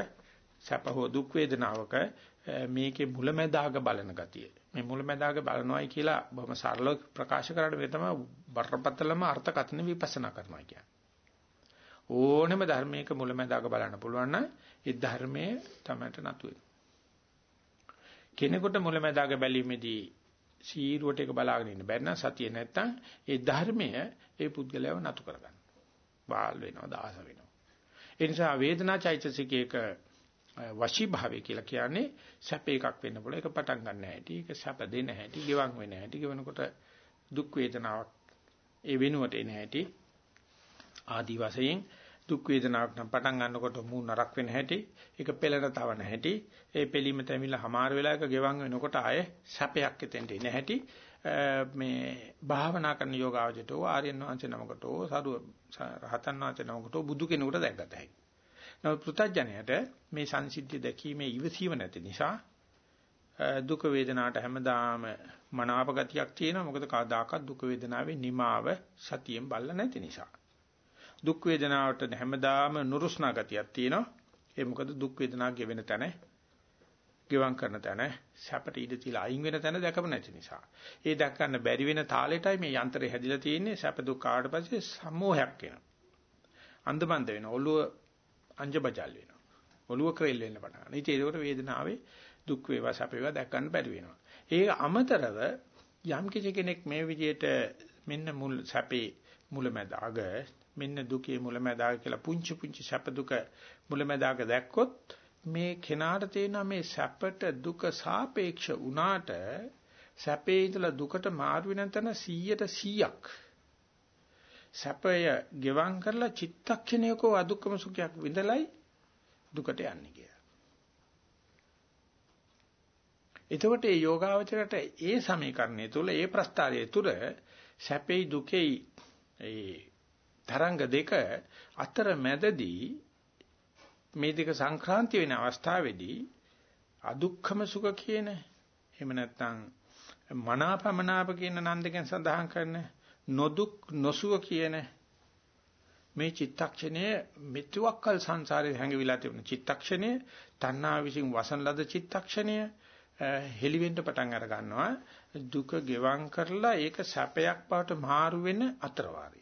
සැප හෝ දුක් වේදනාවක මේකේ මුලැමැදාග බලන ගතිය. මේ මුලැමැදාග බලනවායි කියලා බොහොම සරලව ප්‍රකාශ කරන්න මේ තමයි බරපතලම අර්ථකථන විපස්සනා කරනවා කියන්නේ. ඕනෙම ධර්මයක මුලැමැදාක බලන්න පුළුවන් නම් ඒ ධර්මයේ තමට නතු වෙනවා. කෙනෙකුට මුලැමැදාක බැලීමේදී සීරුවට එක බලාගෙන ඉන්න බැරි නම් සතිය නැත්තම් ඒ ධර්මය ඒ පුද්ගලයාව නතු කරගන්න. බාල් වෙනවා දාස වෙනවා. ඒ නිසා වේදනා චෛතසිකයක වශී භාවය කියලා කියන්නේ සැප එකක් වෙන්න පුළුවන්. ඒක පටන් ගන්න හැටි, ඒක සැප දෙන්න හැටි, ගෙවන් වෙන හැටි, ගෙවනකොට දුක් වේදනාවක් ඒ වෙනුවට එන හැටි ආදි වශයෙන් දුක් වේදනාවක් නම් පටන් ගන්නකොට මූ නරක් වෙන හැටි ඒක පෙළට තවන හැටි ඒ පෙළීම තැමිලා හමාර වෙලාවක ගෙවන් වෙනකොට ආයේ සැපයක් එතෙන්ට එන හැටි. මේ භාවනා කරන යෝගාවචරයට ආර්යයන් වහන්සේ නමකට සරුව රහතන් වහන්සේ නමකට බුදු කෙනෙකුට දැක්කත හැකියි. නමුත් පෘථජ්ජනයට මේ සංසිද්ධිය දැකීමේ ඉවසීම නැති නිසා දුක වේදනාවට හැමදාම මනාප ගතියක් තියෙනවා. මොකද කවදාකවත් දුක වේදනාවේ නිමාව සතියෙන් බල්ල නැති නිසා. දුක් වේදනාවට හැමදාම නුරුස්නා ගතියක් තියෙනවා. ඒ මොකද දුක් වේදනාව ගෙවෙන තැන ගෙවම් කරන තැන සැපට ඉඳ තියලා අයින් වෙන තැන දැකප නැති නිසා. ඒ දැක් ගන්න බැරි වෙන තාලෙටයි මේ යන්ත්‍රය හැදිලා තියෙන්නේ. සැප දුක් ආවට පස්සේ සම්මෝහයක් වෙනවා අන්දමන්ද වෙනවා. ඔළුව අංජබජල් වෙනවා. ඔළුව ක්‍රෙල් වෙන්න පටන් ගන්නවා. ඉතින් ඒකට වේදනාවේ දුක් වේවා සැප වේවා දැක් ගන්න බැරි වෙනවා. ඒක අමතරව යම් කිසි කෙනෙක් මේ විදිහට මෙන්න මුල් සැපේ මුලැමැදාග මෙන්න දුකේ මුලැමැදාග කියලා පුංචි පුංචි සැප දුක මුලැමැදාග දැක්කොත් මේ කෙනාට තේන මේ සැපට දුක සාපේක්ෂ වුණාට සැපේ ඉඳලා දුකට මාරු වෙන තැන 100ට 100ක් සැපය ගෙවම් කරලා චිත්තක්ෂණයක අදුක්කම සුඛයක් විඳලයි දුකට යන්නේ කියලා. එතකොට මේ යෝගාවචරයට ඒ සමීකරණය තුල ඒ ප්‍රස්තාරය තුල සැපේ දුකේ ඒ තරංග දෙක අතර මැදදී මේ දෙක සංක්‍රාන්ති වෙන අවස්ථාවේදී අදුක්ඛම සුඛ කියන එහෙම නැත්නම් මනාපමනාප කියන නන්දකෙන් සඳහන් කරන නොදුක් නොසුව කියන මේ චිත්තක්ෂණය මෙතුවක්කල් සංසාරේ හැඟවිලා තිබුණ චිත්තක්ෂණය තණ්හා විසින් වසන් ලද චිත්තක්ෂණය හෙලිවෙන්න පටන් අර ගන්නවා දුක ගෙවම් කරලා ඒක සැපයක් බවට මාරු වෙන අතරවාරී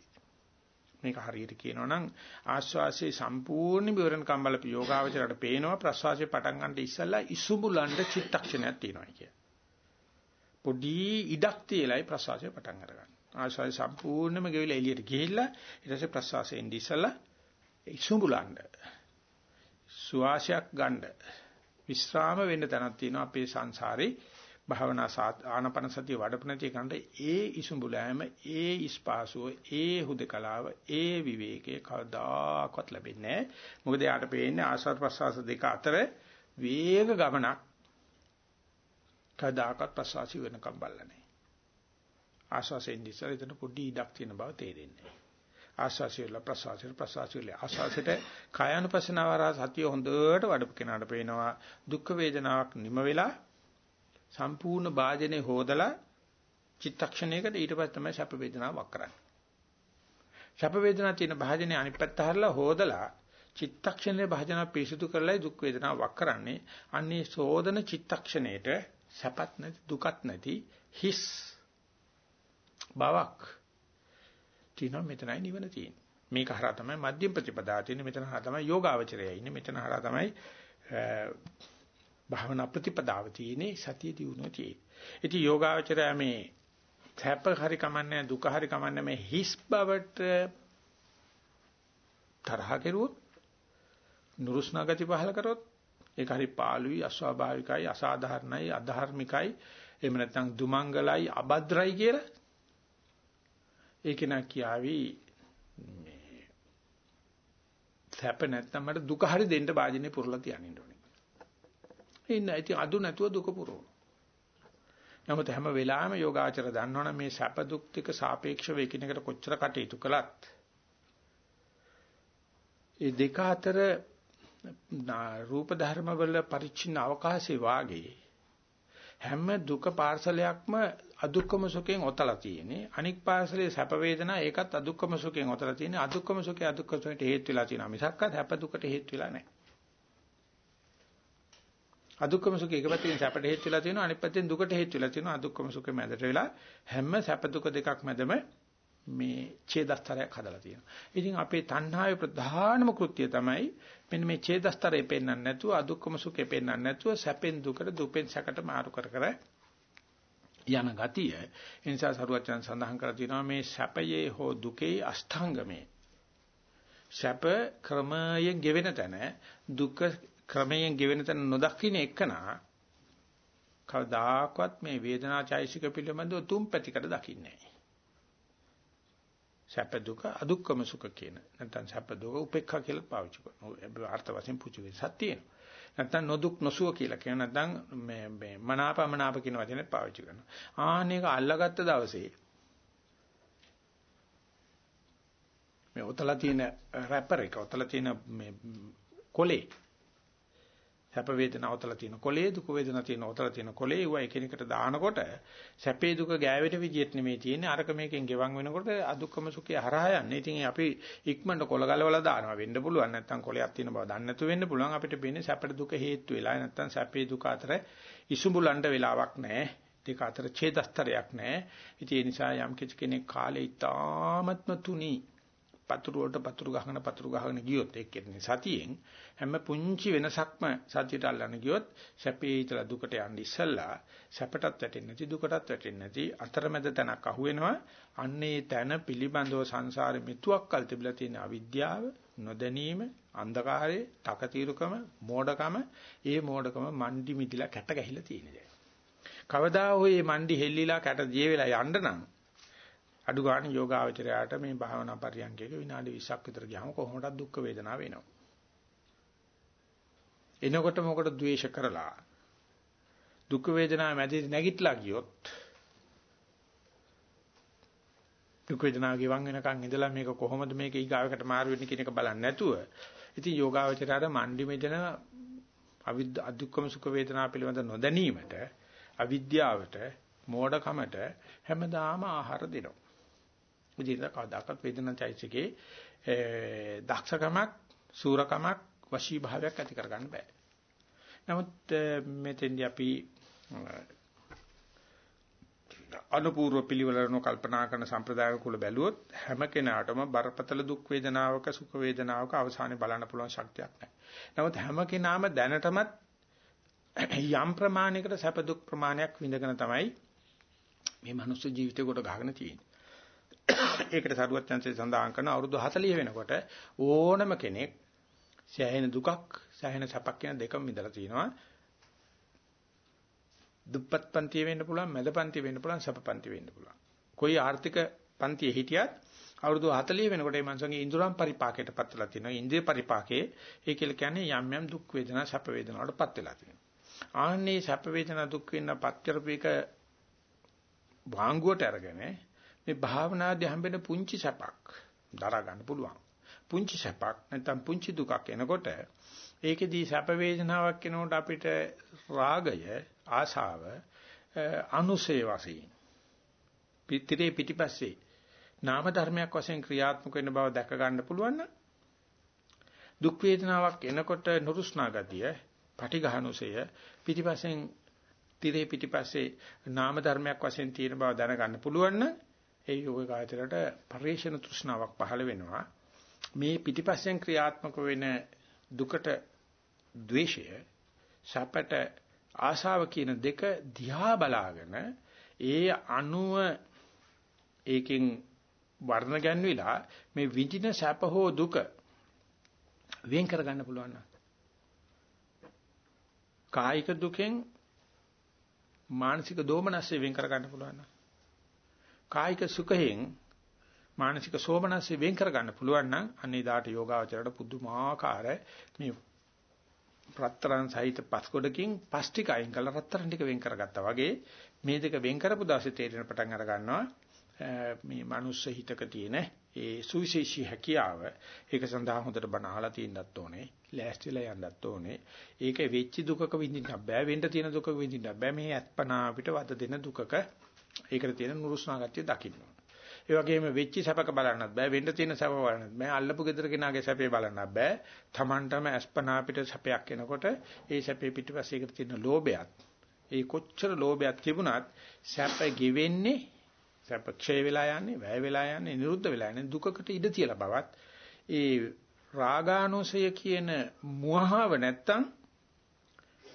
මේක හරියට කියනවා නම් ආස්වාසියේ සම්පූර්ණ විවරණ කම්බල යෝගාවචරයට පේනවා ප්‍රස්වාසයේ පටන් ගන්නට ඉස්සෙල්ලා ඉසුඹුලන්ඩ චිත්තක්ෂණයක් තියෙනවා කිය. පොඩි ඉඩක් තියලයි ප්‍රස්වාසයේ පටන් අරගන්නේ. ආස්වාසිය සම්පූර්ණයෙන්ම ගෙවිලා එළියට ගිහිල්ලා ඊට පස්සේ ප්‍රස්වාසයෙන් ඉඳ ඉස්සෙල්ලා ඉසුඹුලන්ඩ සුවාසයක් ගන්න විස්්‍රාම වෙන්න තැනක් තියෙනවා අපේ සංසාරේ. භාවනා ආනපන සතිය වඩපු නැති කන්ට ඒ ඉසුඹුලෑම ඒ ඉස්පාසුව ඒ හුදකලාව ඒ විවේකයේ කවදාකවත් ලැබෙන්නේ නැහැ. මොකද යාට පේන්නේ ආස්වාද ප්‍රසවාස දෙක අතර වේග ගමනක් කවදාකවත් ප්‍රසවාසි වෙනකම් බලන්නේ ආස්වාසෙන් ඉස්සර එතන පොඩි ඉඩක් තියෙන බව තේරෙන්නේ ආස්වාසිය වල ප්‍රසවාසිය ප්‍රසවාසිය වල ආස්වාසයට කායानुපස්සනාව ආරා සතිය හොඳට වඩපු කෙනාට පේනවා දුක් වේදනාවක් නිම වෙලා සම්පූර්ණ වාජනේ හොදලා චිත්තක්ෂණයකට ඊට පස්සේ තමයි සැප වේදනාව වක් කරන්නේ. සැප වේදනාව තියෙන භාජනේ අනිත් පැත්ත හරලා හොදලා චිත්තක්ෂණයේ භාජනාව පිරිසුදු කරලායි දුක් වේදනාව වක් කරන්නේ. අන්නේ සෝදන චිත්තක්ෂණයට සැපත් නැති දුකත් නැති හිස් බවක් තියෙනවා මෙතනයි නිවන තියෙන්නේ. මේක හරහා තමයි මධ්‍යම ප්‍රතිපදාව තියෙන්නේ. මෙතන හරහා තමයි යෝගාවචරය ඉන්නේ. මෙතන හරහා තමයි භාවනා ප්‍රතිපදාව තියෙන්නේ. සතිය දිනුව තියෙන්නේ. ඉතින් යෝගාවචරය මේ තැප හරි කමන්නේ දුක හරි කමන්නේ මේ හිස් බවට තරහ කෙරුවොත් නුරුස්නා ගති පහල කරොත් ඒක හරි පාළුයි අස්වාභාවිකයි අසාධාරණයි අධාර්මිකයි එහෙම නැත්නම් දුමංගලයි අබද්‍රයි කියලා ඒක නා කියාවි මේ සැප නැත්නම් මට දුක හරි දෙන්න වාජිනේ පුරලා තියන්න ඕනේ. ඉන්න ඉතින් අදු නැතුව දුක පුරවන. නමුත් හැම වෙලාවෙම යෝගාචර දන්නවනම් මේ සැප දුක් ටික සාපේක්ෂව එකිනෙකට කොච්චර කටයුතු කළත් ඒ දෙක අතර රූප ධර්ම වල පරිච්ඡින්න අවකාශේ වාගේ හැම දුක පාර්සලයක්ම අදුක්කම සුඛයෙන් ඔතලා තියෙන්නේ. අනික් පාර්සලේ සැප වේදනා ඒකත් අදුක්කම සුඛයෙන් ඔතලා තියෙන්නේ. අදුක්කම සුඛය අදුක්කම සුඛයට හේතු වෙලා තියෙනවා. මිසක්ක සැප දුකට හේතු වෙලා නැහැ. අදුක්කම සුඛය එක පැත්තකින් සැපට හේතු වෙලා තියෙනවා. අනිත් පැත්තෙන් දුකට හේතු වෙලා තියෙනවා. අදුක්කම සුඛය මැදට වෙලා හැම සැප දුක දෙකක් මැදම මේ ඡේදස්තරයක් හදලා තියෙනවා. ඉතින් අපේ තණ්හාවේ ප්‍රධානම කෘත්‍යය තමයි මෙන්න මේ ඡේදස්තරේ පෙන්වන්න නැතුව අදුක්කම සුඛේ පෙන්වන්න නැතුව සැපෙන් දුකට දුපෙන් සැකට මාරු කර කර යන ගතිය. ඒ නිසා සරුවචන සඳහන් කරලා තියෙනවා මේ සැපයේ හෝ දුකේ අෂ්ටාංගමේ. සැප ක්‍රමයෙන් ගෙවෙන තැන දුක ක්‍රමයෙන් ගෙවෙන තැන නොදකින්න එකනා කවදාකවත් මේ වේදනා චෛසික පිළිබඳව තුන් පැතිකඩ දකින්නේ නැහැ. සැප දුක අදුක්කම සුඛ කියන. නැත්නම් සැප දුක උපේක්ඛා කියලා පාවිච්චි කරනවා. අර්ථ වශයෙන් පුචු වෙසක් තියෙනවා. නැත්නම් නොදුක් නොසුව කියලා කියන නැත්නම් මේ මේ මනාපමනාප කියන වචනේ පාවිච්චි කරනවා. ආන්නේක අල්ලගත්ත දවසේ මේ ඔතලා තියෙන රැපර් එක ඔතලා තියෙන මේ කොලේ සැප වේදනා ඔතලා තියෙන කොලේ දුක වේදනා තියෙන ඔතලා තියෙන කොලේ ඒවා එකිනෙකට දානකොට සැපේ දුක ගෑවෙට විදියට නෙමෙයි තියෙන්නේ අරක මේකෙන් ගෙවන් වෙනකොට අදුක්කම සුඛය හරහා යන්නේ. ඉතින් අපි ඉක්මනට කොල ගලවලා දානවා වෙන්න පුළුවන් නැත්නම් කොලයක් තියෙන බව දන්නේ නැතුව වෙන්න පුළුවන් අපිට වෙන්නේ සැපට දුක හේතු වෙලා නැත්නම් සැපේ දුක අතර ඉසුඹුලන්න වෙලාවක් නැහැ. දෙක අතර ඡේදස්තරයක් නැහැ. ඉතින් ඒ නිසා යම් කෙනෙක් කාලේ ඉතාමත්ම තුනී පතුරු වලට පතුරු ගහගෙන පතුරු ගහගෙන ගියොත් ඒ කියන්නේ සතියෙන් හැම පුංචි වෙනසක්ම සතියට අල්ලන්න ගියොත් සැපේ ඉතලා දුකට යන්න ඉස්සල්ලා සැපටත් වැටෙන්නේ නැති දුකටත් වැටෙන්නේ නැති අතරමැද තැනක් අහුවෙනවා. අන්නේ තැන පිළිබඳව සංසාරෙ මෙතුක්කල් තිබිලා තියෙන අවිද්‍යාව නොදැනීම අන්ධකාරයේ තකතිරුකම මෝඩකම ඒ මෝඩකම මණ්ඩි මිදිලා කැට ගැහිලා තියෙන දේ කවදා හෝ මේ මණ්ඩි හෙල්ලිලා කැට දිය වෙලා යන්න නම් අඩු ගන්න යෝගාවචරයට මේ භාවනා පරියන්කයක විනාඩි 20ක් විතර ගියාම කොහොමදක් දුක් වේදනාව එනවා. එනකොට මොකට ද්වේෂ කරලා දුක් වේදනාව මැදදී නැගිටලා ගියොත් දුක් වේදනාව ගෙවන් වෙනකන් ඉඳලා මේක කොහොමද මේක ඊගාවකට මාරු වෙන්නේ කියන එක බලන්නේ නැතුව ඉතින් යෝගාවචරයට මණ්ඩි මෙදෙන අවිද්ද අදුක්කම සුඛ වේදනා පිළිබඳ නොදැනීමට අවිද්‍යාවට මෝඩකමට හැමදාම ආහාර දෙනවා විදිහට කවදාකවත් වේදනාචෛසිකේ දක්ෂකමක් සූරකමක් වශී භාවයක් ඇති කරගන්න බෑ. නමුත් මෙතෙන්දී අපි අනුපූර්ව පිළිවෙලන කල්පනා කරන සම්ප්‍රදාය කුල බැලුවොත් හැම කෙනාටම බරපතල දුක් වේදනාවක සුඛ වේදනාවක අවසානයේ බලන්න පුළුවන් ශක්තියක් නැහැ. නමුත් හැම කෙනාම දැනටමත් යම් ප්‍රමාණයකට සැප දුක් ප්‍රමාණයක් විඳගෙන තමයි මේ මනුස්ස ජීවිතේ කොට ගහගෙන තියෙන්නේ. (coughs) ඒකට සරුවත් chance සඳහන් කරන අවුරුදු 40 වෙනකොට ඕනම කෙනෙක් සෑහෙන දුකක් සෑහෙන සැපක් කියන දෙකම විඳලා තිනවා. දුප්පත් පන්තිය වෙන්න පුළුවන්, මැද පන්තිය වෙන්න පුළුවන්, සැප පන්තිය වෙන්න පුළුවන්. કોઈ ආර්ථික පන්තියේ හිටියත් අවුරුදු 40 වෙනකොට මේ මනුස්සන්ගේ ඉන්ද්‍රයන් පරිපාකයට පත් වෙලා තිනවා. ඉන්ද්‍රිය පරිපාකයේ ඒ කියලා කියන්නේ යම් යම් දුක් වේදනා, සැප වේදනා වලට පත් වෙලා තිනවා. ආන්නේ සැප වේදනා දුක් වෙන පත් කරපේක වාංගුවට අරගෙන මේ භාවනාදී හම්බෙන පුංචි සැපක් දරා ගන්න පුළුවන්. පුංචි සැපක් නැත්නම් පුංචි දුකක් එනකොට ඒකෙදී සැප වේදනාවක් එනකොට අපිට රාගය ආශාව අනුසේ වශයෙන් පිටිරේ පිටිපස්සේ නාම ධර්මයක් වශයෙන් ක්‍රියාත්මක වෙන බව දැක ගන්න පුළුවන් නම් දුක් වේදනාවක් එනකොට නුරුස්නා ගතිය පටිඝානුසය පිටිපස්සෙන් තිරේ පිටිපස්සේ නාම ධර්මයක් වශයෙන් තියෙන බව දැනගන්න පුළුවන් නම් ඒ යෝගාචරයට පරිේශන තෘෂ්ණාවක් පහළ වෙනවා. මේ පිටිපස්සෙන් ක්‍රියාත්මක වෙන දුකට ද්වේෂය, සැපට ආශාව කියන දෙක දිහා බලාගෙන ඒ අණුව ඒකෙන් වර්ණ ගැන්විලා මේ විඳින සැප හෝ දුක වෙන් කරගන්න පුළුවන් නම් කායික දුකෙන් මානසික දෝමනස්සේ වෙන් කරගන්න පුළුවන් නම් කායික සුඛයෙන් මානසික සෝමනස්සේ වෙන් කර ගන්න පුළුවන් නම් අන්නේ දාට යෝගාවචරයට පුදුමාකාර මේ රත්තරන් සහිත පස්කොඩකින් පස් ටික අයින් කරලා රත්තරන් ටික වෙන් කරගත්තා වගේ මේ දෙක වෙන් කරපු දවසේ තේරෙන පටන් අර ගන්නවා මේ මනුස්ස හිතක තියෙන ඒ සුවිශේෂී හැකියාව ඒක සඳහා හොඳට බණ අහලා තියෙන්නත් ඕනේ ලෑස්තිලා යන්නත් ඕනේ. ඒක වෙච්ච දුකක විඳින්න බෑ වෙන්න තියෙන දුකක විඳින්න බෑ. මේ අත්පනා අපිට වද දෙන දුකක ඒකට තියෙන නුරුස්නා ගතිය දකින්න ඕන. ඒ වගේම වෙච්ච සැපක බලන්නත් බෑ වෙන්න තියෙන සැප බලන්නත් බෑ අල්ලපු gedara කෙනාගේ සැපේ බලන්නත් බෑ. Tamanටම අස්පනා පිට සැපයක් එනකොට ඒ සැපේ පිටිපස්සේ එකට තියෙන ලෝභයත් ඒ කොච්චර ලෝභයක් තිබුණත් සැප ගෙවෙන්නේ සැප ක්ෂය වෙලා යන්නේ වැය වෙලා යන්නේ නිරුද්ධ වෙලා යන්නේ දුකකට ඉඩ තියලා බවත්. ඒ රාගානුසය කියන මුවහව නැත්තම්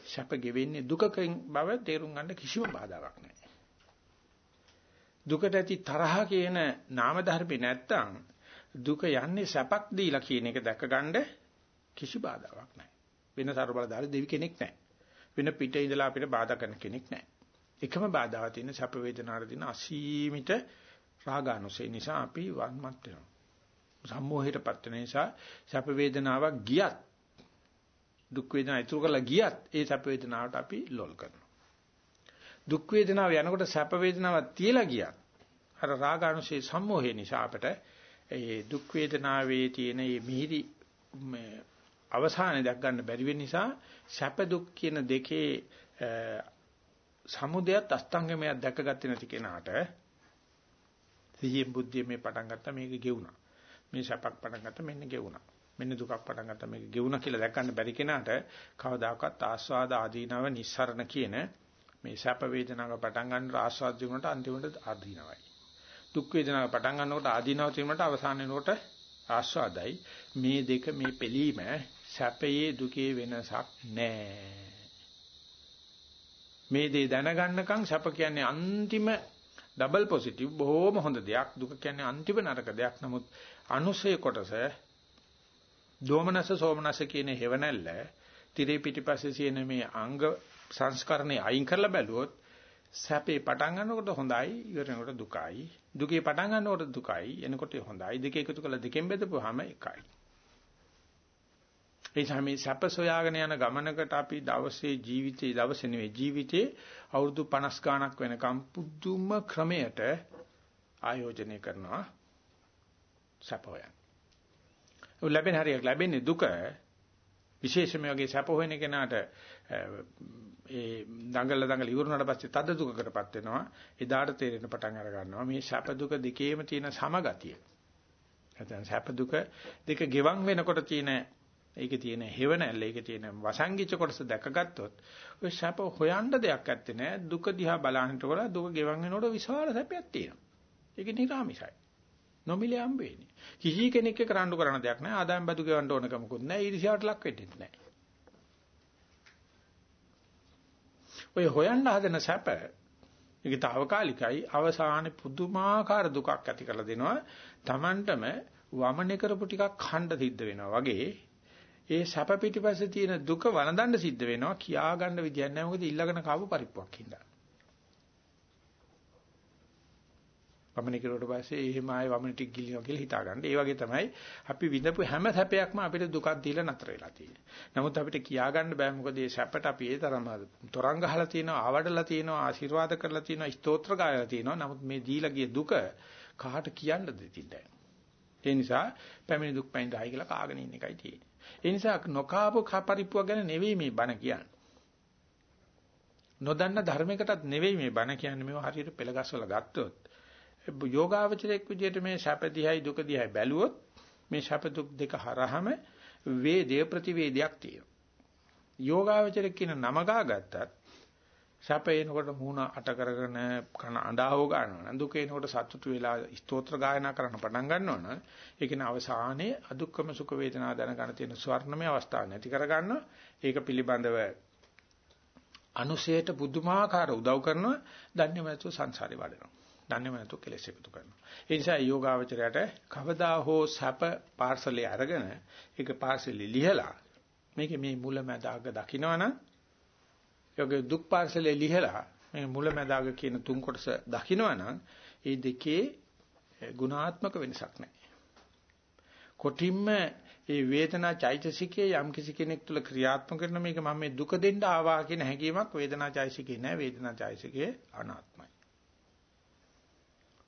සැප ගෙවෙන්නේ දුකකින් බව තේරුම් ගන්න කිසිම බාධාවක් නැහැ. දුකට ඇති තරහ කියන නාම ධර්මේ නැත්තම් දුක යන්නේ සැපක් දීලා කියන එක දැකගන්න කිසි බාධාවක් නැහැ. වෙන ਸਰබලදාරි දෙවි කෙනෙක් නැහැ. වෙන පිටේ ඉඳලා අපිට බාධා කරන කෙනෙක් නැහැ. එකම බාධාව තියෙන සැප වේදනාවට තියෙන අසීමිත රාගානුසය නිසා අපි වන්මත් වෙනවා. සම්මෝහයටපත් වෙන නිසා සැප වේදනාවක් ගියත් දුක් වේදනා ඉතුරු කරලා ගියත් ඒ සැප වේදනාවට අපි ලොල් කරනවා. දුක් වේදනාව යනකොට සැප වේදනාවක් තියලා ගියත් අර රාගානුසය සම්මෝහය නිසා අපට ඒ දුක් වේදනාවේ තියෙන මේ මිහිරි අවසානයේ දැක් ගන්න බැරි වෙන නිසා සැප දුක් කියන දෙකේ සමුදයත් අස්තංගමයක් දැකගත්තේ නැති කෙනාට සිහියෙන් බුද්ධිය මේ පටන් ගත්තා මේක ගෙවුණා. මේ සැපක් පටන් ගත්තා මෙන්න ගෙවුණා. මෙන්න දුකක් පටන් ගත්තා මේක ගෙවුණා කියලා දැක් ගන්න බැරි කෙනාට කවදාකවත් ආස්වාද ආදීනව නිස්සරණ කියන මේ සැප වේදනාවක පටන් ගන්න ආස්වාද ජීවනට අන්තිමට ආදීනවයි. දුක් වේදනාව පටන් ගන්නකොට ආදීනව තීමකට අවසාන වෙනකොට ආස්වාදයි. මේ දෙක මේ පිළීම සැපයේ දුකේ වෙනසක් නැහැ. මේ දේ දැනගන්නකම් සැප කියන්නේ අන්තිම ඩබල් පොසිටිව් බොහොම හොඳ දෙයක් දුක කියන්නේ අන්තිම නරක දෙයක් නමුත් අනුසය කොටස දෝමනස සෝමනස කියන හේවණල්ල tire පිටිපස්සේ තියෙන මේ අංග සංස්කරණේ අයින් කරලා බැලුවොත් සැපේ පටන් ගන්නකොට හොඳයි ඉවර වෙනකොට දුකයි. දුකේ පටන් ගන්නකොට දුකයි එනකොට හොඳයි. දෙක එකතු කරලා දෙකෙන් බෙදපුවාම එකයි. ඒ සමේ සැප සොයාගෙන යන ගමනකට අපි දවසේ ජීවිතේ දවසේ නෙවෙයි ජීවිතේ අවුරුදු 50 ගාණක් වෙනකම් පුදුම ක්‍රමයට ආයෝජනය කරනවා සැප හොයන. ලැබෙන හරියක් ලැබෙන්නේ දුක. විශේෂම වගේ සැප හොයන කෙනාට ඒ දඟල දඟල ඉවරුනට පස්සේ තද දුකකටපත් වෙනවා. එදාට තේරෙන පටන් අර ගන්නවා. මේ සැප දුක දෙකේම තියෙන සමගතිය. නැත්නම් සැප දුක දෙක ගෙවන් වෙනකොට තියෙන ඒකේ තියෙන හේවණල්ල ඒකේ තියෙන වසංගිච්ච කොටස දැකගත්තොත් ඔය සැප හොයන්න දෙයක් ඇත්තේ නෑ. දුක දිහා බලහිනකොට දුක ගෙවන් වෙනකොට විශාල සැපයක් තියෙනවා. ඒක නිරාමිසයි. නොමිලේ හම්බ වෙන්නේ. කිසි කෙනෙක් එක්ක රණ්ඩු කරන දෙයක් නෑ. ආදායම් බදු ගෙවන්න ඕන කමකුත් නෑ. ඊර්ෂ්‍යාවට ලක් වෙන්නේ නෑ. ඔය හොයන්න හදන සැප ඒක తాවකාලිකයි. අවසානයේ පුදුමාකාර දුකක් ඇති කරලා දෙනවා. Tamanටම වමනේ කරපු ටිකක් ඛණ්ඩ සිද්ධ වෙනවා වගේ. ඒ සැප පිටිපස්සේ තියෙන දුක වළඳන්න සිද්ධ වෙනවා. කියා ගන්න විදියක් නැහැ. මොකද ඊළඟන කාපු පරිප්පුවක් හින්දා. වමන කිරුවට පස්සේ එහෙම ආයේ වමන ටික ගිලිනවා කියලා හිතා ගන්න. ඒ වගේ තමයි අපි විඳපු හැම සැපයක්ම අපිට දුකක් දීලා නතර වෙලා තියෙන්නේ. නමුත් අපිට කියා ගන්න බෑ මොකද මේ සැපට අපි ඒ තරම තරංග ගහලා තියෙනවා, ආවඩලා තියෙනවා, ආශිර්වාද කරලා තියෙනවා, ස්තෝත්‍ර ගායලා තියෙනවා. නමුත් මේ දීලා ගිය දුක කාට කියන්නද දෙතින්නේ. ඒ නිසා පැමිණි දුක් පැමිණි දහයි කියලා කාගෙන ඉන්න එකයි තියෙන්නේ. ඒ නිසා නොකාපු පරිප්පුව ගැන නෙවෙයි මේ බණ කියන්නේ. නොදන්න ධර්මයකටත් නෙවෙයි මේ බණ කියන්නේ මේව හරියට පෙළගස්වල ගත්තොත් යෝගාවචරයක් විදිහට මේ සැප දිහයි දුක දිහයි බැලුවොත් මේ සැප දුක් දෙක හරහම වේදේ ප්‍රතිවේදයක් තියෙනවා. යෝගාවචරයක් කියන නම ගාගත්තත් සැපේනකොට මූණ අට කරගෙන කන අඬාව ගන්නවා. දුක එනකොට සතුටු වෙලා ස්තෝත්‍ර ගායනා කරන්න පටන් ගන්නවා. ඒ කියන්නේ අවසානයේ අදුක්කම සුඛ වේදනා දැනගන්න තියෙන ස්වර්ණමය අවස්ථාව නැති කර ගන්නවා. ඒක පිළිබඳව අනුශේත බුදුමාකාර උදව් කරනවා. දන්නේම නැතුව සංසාරේ වඩනවා. දන්නේම නැතුව කෙලෙස් එකතු කරනවා. ඒ නිසා යෝගාවචරයට කවදා හෝ සැප පාර්සලේ අරගෙන ඒක පාර්සලේ ලිහලා මේකේ මේ මුල මැද අග දකින්නවනම් යෝගේ දුක් පාර්සලේ ලිහලා මේ මුලැමැදාග කියන තුන් කොටස දකින්නවනම් ඒ දෙකේ ගුණාත්මක වෙනසක් නැහැ. කොටින්ම ඒ වේදනා චෛතසිකයේ යම් කිසි කෙනෙක් තුළ ක්‍රියාත්මක කරන මේක මම මේ දුක දෙන්න ආවා කියන හැඟීමක් වේදනා චෛතසිකේ නැහැ වේදනා චෛතසිකයේ අනාත්මයි.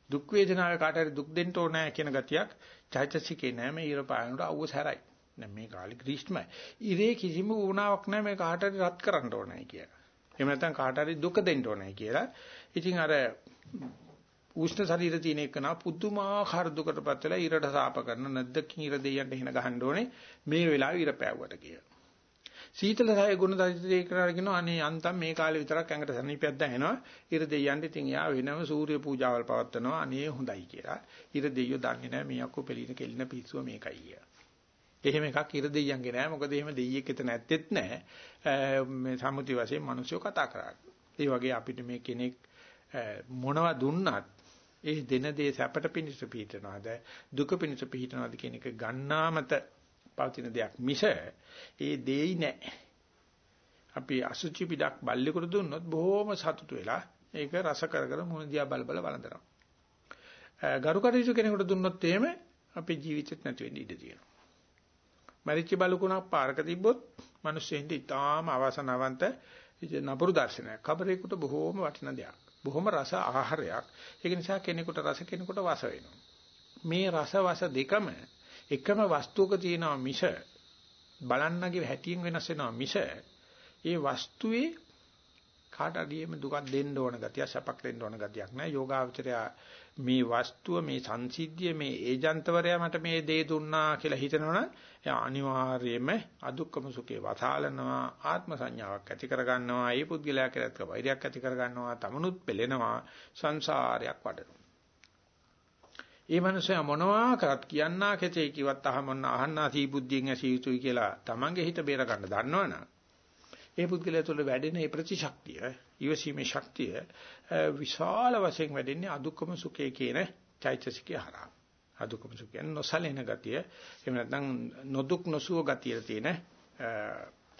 දුක් වේදනාවේ කාට හරි දුක් දෙන්න ඕනේ කියන ගතියක් චෛතසිකේ නැහැ මේ ඊර පායනට අවුව සැරයි. දැන් මේ කාලේ ග්‍රීෂ්මයි. ඉරේ කිසිම වුණාවක් නැහැ මේ කාට හරි රත් කරන්න ඕනේ කියලා. එහෙම නැත්නම් කාට හරි දුක දෙන්න ඕනේ කියලා. ඉතින් අර උෂ්ණ ශරීර තියෙන එකන පුදුමාකාර දුකටපත් වෙලා ඉරට සාප කරන නැද්දකින් ඉර දෙයයන්ට හින ගහන්න ඕනේ මේ වෙලාවේ ඉර පෑවුවට කියලා. සීතල සාය ගුණ දරිතේ කරලා කියනවා අනේ අන්තම් මේ කාලේ විතරක් ඇඟට සනීපයක් දැනෙනවා ඉර දෙයයන්ට ඉතින් යා වෙනම සූර්ය පූජාවල් පවත්වනවා අනේ හොඳයි කියලා. ඉර දෙයියෝ දන්නේ නැහැ මේ අක්කු පෙළින කෙලින පිස්සුව මේකයි කියලා. එහෙම එකක් ඉර දෙයියන්ගේ නෑ. මොකද එහෙම දෙයියෙක් එතන ඇත්තෙත් නෑ. මේ සම්මුති වශයෙන් මිනිස්සු කතා කරන්නේ. ඒ වගේ අපිට මේ කෙනෙක් මොනවා දුන්නත් ඒ දෙන දේ සැපට පිණිස පිහිටනවාද දුක පිණිස පිහිටනවාද කියන එක ගන්නාමත පවතින දෙයක් මිස ඒ දෙයි නැහැ. අපි අසුචි පිටක් බල්ලෙකුට දුන්නොත් බොහොම සතුටු වෙලා ඒක රස කර කර මුණ දිහා බල බල වළඳනවා. ගරු කටයුතු කෙනෙකුට දුන්නොත් එහෙම අපේ ජීවිතෙත් නැති වෙන්න ඉඩ තියෙනවා. මරිච්ච බලුකුණක් පාරක තිබ්බොත් මිනිස්සුන්ට ඉතාම අවසනවන්ත නපුරු දර්ශනයක්. කබරේකට බොහෝම වටින දෙයක්. බොහොම රස ආහාරයක්. ඒක නිසා කෙනෙකුට රස කෙනෙකුට වාස වෙනවා. මේ රස වාස දෙකම එකම වස්තුවක තියෙනවා මිස බලන්නගේ හැටියෙන් වෙනස් වෙනවා මිස ඒ වස්තුවේ කාට අඩියෙම දුකක් දෙන්න ඕන ගතිය සැපක් දෙන්න ඕන ගතියක් නෑ. යෝගාවචරය මේ වස්තුව මේ සංසිද්ධිය මේ ඒජන්තවරයා මට මේ දේ දුන්නා කියලා හිතනවනම් එයා අනිවාර්යයෙන්ම අදුක්කම සුඛේ වතාලනවා ආත්ම සංඥාවක් ඇති කරගන්නවා ඒ පුද්ගලයා කෙරෙහිත් වෛරයක් ඇති කරගන්නවා තමනුත් පෙළෙනවා සංසාරයක් වඩනවා. ඒ මනුස්සයා මොනවා කරත් කියන්නා කෙතේ කිව්වත් අහමන්න අහන්නා සී බුද්ධියෙන් ඇසී යුතුයි කියලා තමන්ගේ හිත බේර ගන්න දන්නවනම් ඒ පුද්ගලයා තුළ වැඩෙන ඒ ප්‍රතිශක්තිය, ඊවසීමේ ශක්තිය විශාල වශයෙන් වැඩෙන්නේ අදුක්කම සුඛය කියන චෛතසිකය හරහා. අදුක්කම සුඛය නොසලෙන ගතිය, එහෙම නැත්නම් නොදුක් නොසුව ගතිය තියෙන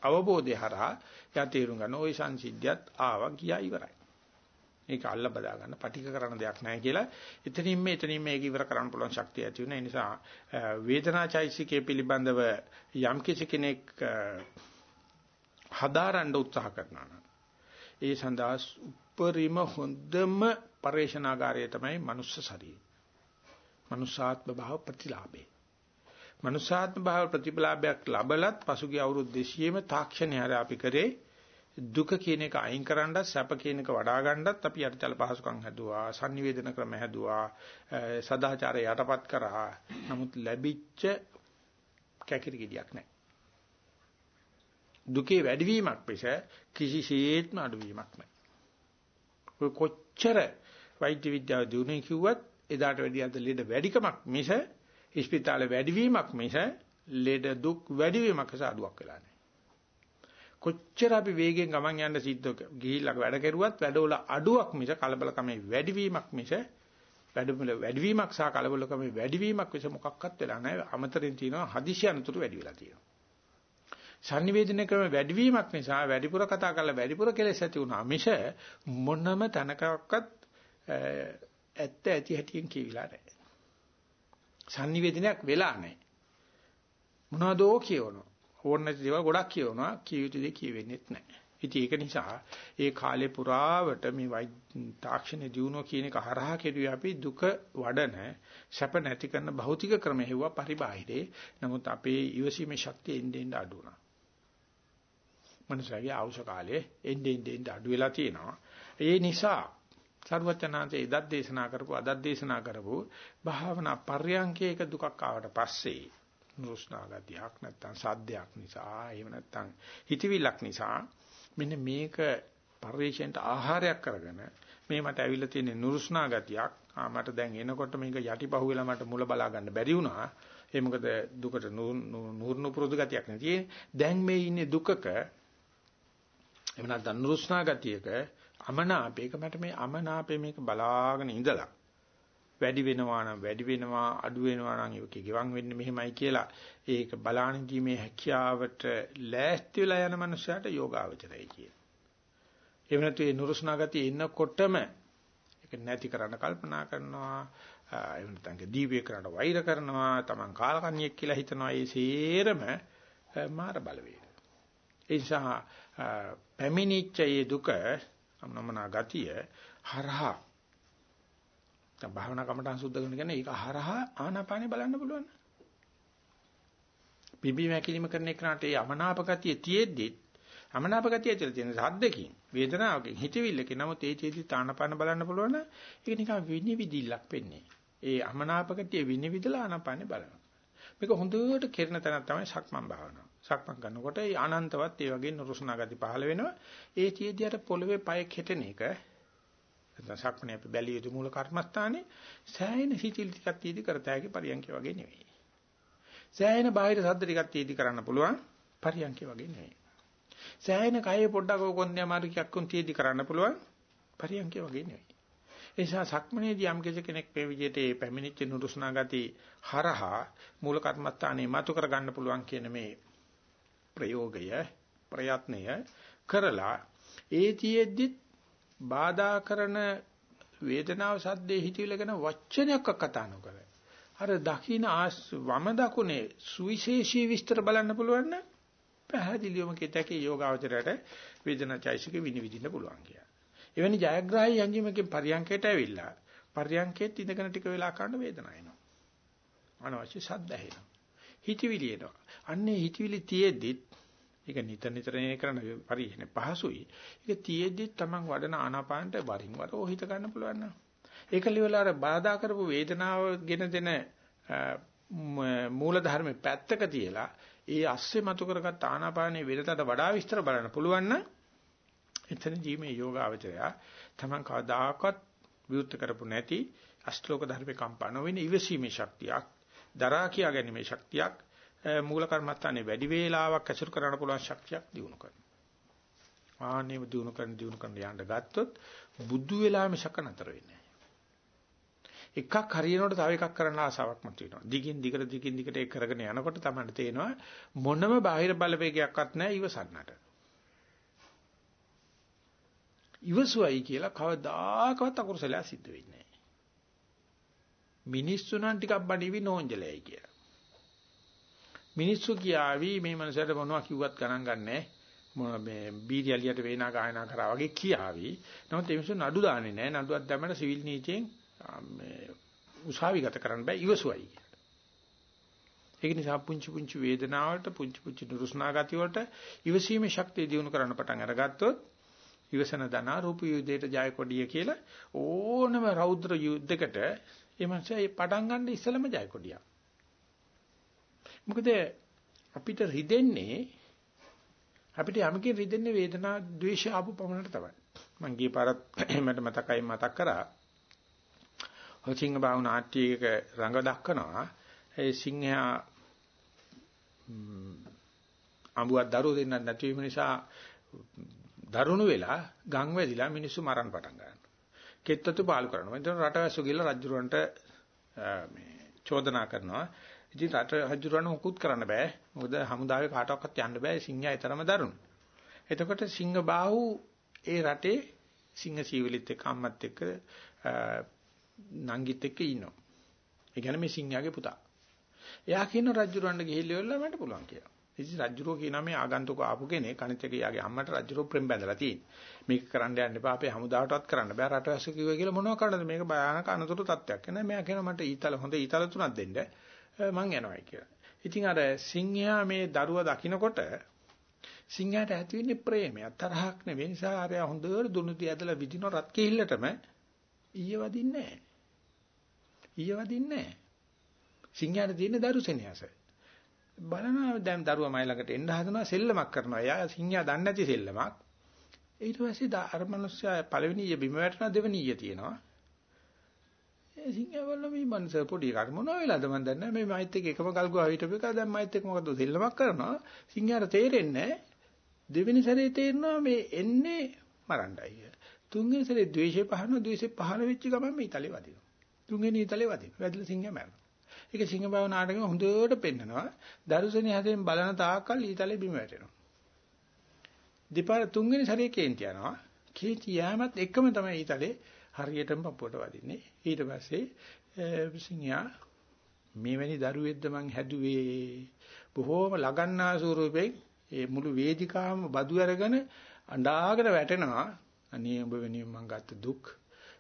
අවබෝධය හරහා යා තේරුම් ගන්න ওই සංසිද්ධියත් ආවා ගියා ඉවරයි. මේක අල්ල බදා ගන්න පටික කරන දෙයක් නැහැ කියලා එතනින් මේ එතනින් මේක ඉවර කරන්න පුළුවන් ශක්තිය ඇති වෙන නිසා වේදනාචෛසිකයේ පිළිබඳව යම් කිසි කෙනෙක් හදාරන්න උත්සාහ කරනවා නම් ඒ සඳහා උපරිම හොඳම පරේශනාගාරය තමයි මනුස්ස ශරීරය. මනුසාත්ම භාව ප්‍රතිලාභේ. මනුසාත්ම භාව ප්‍රතිලාභයක් ලැබලත් පසුගිය අවුරුදු 200ෙම තාක්ෂණය හර අපි කරේ දුක කියන එක අයින් කරන්නත් සැප කියන එක වඩා ගන්නත් අපි යටිතල පහසුකම් හැදුවා sannivedana ක්‍රම හැදුවා සදාචාරය යටපත් කරා නමුත් ලැබිච්ච කැකිරි ගෙඩියක් නැහැ දුකේ වැඩිවීමක් පිස කිසිසේත්ම අඩුවීමක් නැහැ. ඔය කොච්චර වෛද්‍ය විද්‍යාව දිනුනේ කිව්වත් එදාට වැඩි අද ලෙඩ වැඩිකමක් මිස ඉස්පිතාලේ වැඩිවීමක් මිස ලෙඩ දුක් වැඩිවීමක් අඩුවක් වෙලා නැහැ. කොච්චර අපි වේගෙන් ගමන් යන්න සිද්ධ ගිහිල්ලා වැඩ කෙරුවත් වැඩවල අඩුවක් මිස කලබලකමේ වැඩිවීමක් මිස වැඩමුල වැඩිවීමක් සහ කලබලකමේ වැඩිවීමක් මිස මොකක්වත් වෙලා නැහැ. අමතරින් තියෙනවා හදිසි අනතුරු වැඩි වෙලා තියෙනවා. sannivedana ක්‍රම වැඩිවීමක් නිසා වැඩිපුර කතා කරලා වැඩිපුර කෙලෙස් ඇති වුණා. මිස මොනම තැනකවත් ඇත්ත ඇති හැටියෙන් කියවිලා නැහැ. sannivedanayak වෙලා නැහැ. මොනවදෝ කියවනවා. ඕන නැති දේවල් ගොඩක් කියවනවා. කිය යුතු දේ කියවෙන්නේත් නැහැ. ඉතින් ඒක නිසා ඒ කාලේ පුරාවට මේ තාක්ෂණ දියුණුව කියන එක හරහා කෙරුවේ අපි දුක වඩන සැප නැති කරන භෞතික ක්‍රම හේවුවා පරිබාහිරේ. නමුත් අපේ ඊවසීමේ ශක්තිය එන්නේ එන්නේ අඩු වුණා. මනුස්සයාගේ ආයුෂ කාලය එන්නේ එන්නේ අඩු වෙලා තියෙනවා. ඒ නිසා සර්වචනාංශයේ එදත් දේශනා කරපු අදත් දේශනා කරපු භාවනා පර්යංකයක දුකක් ආවට පස්සේ නුස්නා ගතියක් නැත්තම් සද්දයක් නිසා එහෙම නැත්තම් හිතවිල්ලක් නිසා මෙන්න මේක පරිශෙන්ට ආහාරයක් කරගෙන මේ මට ඇවිල්ලා තියෙන නුරුස්නා ගතියක් ආ මට දැන් එනකොට මේක යටිපහුවෙලා මට මුල බලා ගන්න බැරි වුණා. ඒ මොකද දුකට නూరుණු පුරුදු ගතියක් නෙතියි දැන් මේ ඉන්නේ දුකක එහෙම නැත්නම් නුරුස්නා ගතියක අමනාපේක මට මේ අමනාපේ මේක බලාගෙන ඉඳලා වැඩි වෙනවා නම් වැඩි වෙනවා අඩු වෙනවා නම් ඒක ගෙවන් වෙන්නේ මෙහෙමයි කියලා ඒක බලාන දීමේ හැකියාවට ලෑස්ති වෙලා යන මනුස්සයාට යෝගාවචරයි කියන. එහෙම නැතු ඒ නුරුස්නා ගතිය ඉන්නකොටම ඒක නැති කරන්න කල්පනා කරනවා එහෙම නැත්නම් දීපේ කරන්න වෛර කරනවා Taman කාලකන්ණියෙක් කියලා හිතනවා ඒ සේරම මාර බලවේග. ඒ නිසා පැමිණිච්ච ඒ දුක නමනා ගතිය හරහා දැන් භාවනා කමටහන් සුද්ධ කරන කියන්නේ ඒක හරහා ආනාපානෙ බලන්න පුළුවන්. පිබි මැකිලිම කරන එකට ඒ අමනාප ගතිය තියෙද්දි අමනාප ගතිය ඇතුළේ තියෙන සද්දකින් වේදනාවකින් හිතවිල්ලකින් නමුත් ඒ චේති තානපාන බලන්න පුළුවන් ඒක නිකන් විනිවිදිල්ලක් වෙන්නේ. ඒ අමනාප ගතිය විනිවිදලා ආනාපානෙ බලනවා. මේක හොඳට කෙරෙන තැනක් තමයි සක්මන් භාවනාව. සක්මන් කරනකොට ඒ අනන්තවත් ඒ වගේ නුරුස්නා ගති පහළ වෙනවා. ඒ චේතියට පොළවේ පය කෙටෙන එක නැත්නම් සක්මනේ අපි බැලිය යුතු මූල කර්මස්ථානේ සෑහෙන හිතිල් ටිකක් තීදි කරතෑගේ පරියන්ක වගේ නෙවෙයි. සෑහෙන බාහිර සද්ද ටිකක් තීදි කරන්න පුළුවන් පරියන්ක වගේ නෙවෙයි. සෑහෙන කයේ පොඩ්ඩක් කොන්දේ අමාරු කියක් උන් තීදි කරන්න පුළුවන් පරියන්ක වගේ නෙවෙයි. ඒ නිසා සක්මනේදී යම් කෙනෙක් මේ විදිහට මේ පැමිණිච්ච නුරුස්නා ගති හරහා මූල කර්මස්ථානේ මතු කර ගන්න පුළුවන් කියන මේ ප්‍රයෝගය ප්‍රයත්නය කරලා ඒතියෙද්දි බාධා කරන වේදනාව සද්දේ හිතවිලගෙන වචනයක් කතා නොකර අර දකින්න වම දකුණේ සුවිශේෂී විස්තර බලන්න පුළුවන් නම් පැහැදිලිවම කිතකේ යෝගාවචරයට වේදනාචෛසික විනිවිදින්න පුළුවන් කියලා. එවැනි ජයග්‍රාහී යංගිමකින් පරියන්කයට ඇවිල්ලා පරියන්කෙත් ඉඳගෙන ටික වෙලා කරන වේදනාව එනවා. අනවශ්‍ය සද්ද ඇහෙනවා. හිතවිලි එනවා. අන්නේ හිතවිලි තියේද්දිත් ඒක නිතර නිතර කරන පරිහන පහසුයි. ඒක තියේද්දිත් Taman වඩන ආනාපානට වරින් වර ඕහිත ගන්න පුළුවන් නේද? ඒක liwala අර බාධා කරපු වේදනාව ගෙන දෙන මූල ධර්මේ පැත්තක තියලා ඒ අස්සේ මතු කරගත් ආනාපානයේ වෙනතට වඩා විස්තර බලන්න පුළුවන් නම් එතනදී මේ යෝගාවචරය තමන් කවදාකවත් විවුර්ත කරපු නැති අෂ්ටලෝක ධර්මේ කම්පා නොවෙන ඉවසීමේ ශක්තියක් දරා කියා ගැනීමේ ශක්තියක් මූල කර්මත්තානේ වැඩි වේලාවක් ඇසුරු කරන්න පුළුවන් ශක්තියක් දිනු කරනවා. ආනේ දිනු කරන දිනු කරන යන්න ගත්තොත් බුදු වෙලාවෙම ශක නතර වෙන්නේ එකක් හරියනකොට තව එකක් කරන්න ආසාවක් මතුවෙනවා. දිගින් දිගට දිගින් දිගට ඒක කරගෙන යනකොට තමයි තේනවා මොනම බාහිර බලවේගයක්වත් නැහැ ඉවසන්නට. ඉවසුවයි කියලා කවදාකවත් අකුසලයක් සිද්ධ වෙන්නේ නැහැ. මිනිස්සු නම් ටිකක් බඩිවි නෝන්ජලයි කියලා. මිනිස්සු කියාවි මේ මනසට මොනවා කිව්වත් ගණන් ගන්නෑ. මොන මේ බීරියලියට වේනා ගායනා කරා වගේ කියාවි. නමුත් ඒ මිනිස්සු නඩු දාන්නේ නැහැ. නඩුවක් දැම්මම සිවිල් නීතියෙන් මේ උසාවිගත කරන්න බෑ ඉවසුවයි කියලා. ඒක නිසා පුංචි පුංචි වේදනාවලට පුංචි පුංචි නුරුස්නා ගති වලට ඉවසීමේ ශක්තිය දිනු කරන්න පටන් අරගත්තොත් ඉවසන දනා රූප යුද්ධයට ජය කොඩිය කියලා ඕනම රෞද්‍ර යුද්ධයකට ඒ මනුස්සයා ඒ පටන් ගන්න ඉස්සලම ජය කොඩියක්. මොකද අපිට රිදෙන්නේ අපිට යමකින් රිදෙන්නේ වේදනා ද්වේෂ ආපු පමණට තමයි. මං ගිය පාරත් (clears throat) මට මතකයි මතක් කරා හොසිංහ බාහු නාට්‍යයක රඟ දක්වනවා. ඒ සිංහයා අඹුවක් දරුවෝ දෙන්නත් නැති වීම නිසා දරුණු වෙලා ගම් වැදිලා මිනිස්සු මරන්න පටන් ගන්නවා. කෙත්තතු පාලු කරනවා. එතන රටවැස්සු ගිහලා රජුරවන්ට මේ චෝදනා කරනවා. ඉතින් රට රජුරවන්ට මොකුත් කරන්න බෑ. මොකද හමුදාවේ කාටවත් යන්න බෑ. සිංහයා ඊතරම දරුණු. එතකොට සිංහ බාහු ඒ රටේ සිංහ සීවලිත් එක්ක අම්මත් එක්ක නංගිත් එක්ක ඉන්නවා. ඒ කියන්නේ මේ සිංහයාගේ පුතා. එයා කියන රජුරවන්න ගිහිල්ලා මට පුළුවන් කියලා. ඉතින් රජුරෝ කියනවා මේ ආගන්තුක ආපු කෙනෙක් අනිත් එක යාගේ අම්මට රජුරෝ ප්‍රෙම් බැඳලා තියෙන්නේ. මේක කරන්න යන්න එපා අපේ හමුදාවටවත් කරන්න බෑ රටවැස්ස කිව්වා කියලා මොනව කරන්නද මේක භයානක අනතුරු තත්ත්වයක්. නෑ මෙයා කියනවා මට ඊතල හොඳ ඊතල තුනක් දෙන්න මං යනවායි කියලා. ඉතින් අර සිංහයා මේ දරුවා දකින්නකොට සිංහයාට ඇති වෙන්නේ ප්‍රේමයක් තරහක් නෙවෙයි නිසා අර හොඳට දුනුති ඇදලා විදින රත් කිහිල්ලටම ඊය වදින්නේ නැහැ. ඊය වදින්නේ නැහැ. සිංහයාට තියෙන දරු සෙනෙහස. බලනවා දැන් දරුවා මයි ළඟට එන්න හදනවා සෙල්ලමක් කරනවා. එයා සිංහයා දන්නේ නැති සෙල්ලමක්. ඊට පස්සේ අර මිනිස්සයා පළවෙනි ඊය බිම වැටෙනවා දෙවෙනි ඊය තියෙනවා. ඒ සිංහයා වල මේ මනස පොඩි කාට මොනවා වෙලාද මන් දන්නේ මේ මයිත් එක්ක එකම ගල්ගුවා හිටපු එක දැන් මයිත් එක්ක මොකද සෙල්ලමක් කරනවා. සිංහයාට තේරෙන්නේ දෙවෙනි සැරේ තේරෙනවා මේ එන්නේ මරණ්ඩයි. තුන්වෙනි සැරේ ද්වේෂය පහනවා ද්වේෂය පහළ වෙච්ච ගමන් මේ ඉතලේ වදිනවා. තුන්වෙනි ඉතලේ වදිනවා. වැදලා සිංහයා මැරෙනවා. ඒක සිංහ බව නාටකෙ හොඳට පෙන්නනවා. දරුසෙනි හදෙන් බලන තාක්කල් ඊතලේ බිම වැටෙනවා. දෙපාර තුන්වෙනි සැරේ කේන්ති යනවා. කේන්ති යෑමත් එකම තමයි ඊතලේ හරියටම පපුවට වදින්නේ. ඊට පස්සේ සිංහයා මේවැනි දරුවෙක්ද මං හැදුවේ? බොහෝම ලගන්නා ස්වරූපයෙන් ඒ මුළු වේදිකාවම බදු අරගෙන අඬාගෙන වැටෙනවා. අනේ උඹ වෙනුවෙන් මං ගත්ත දුක්.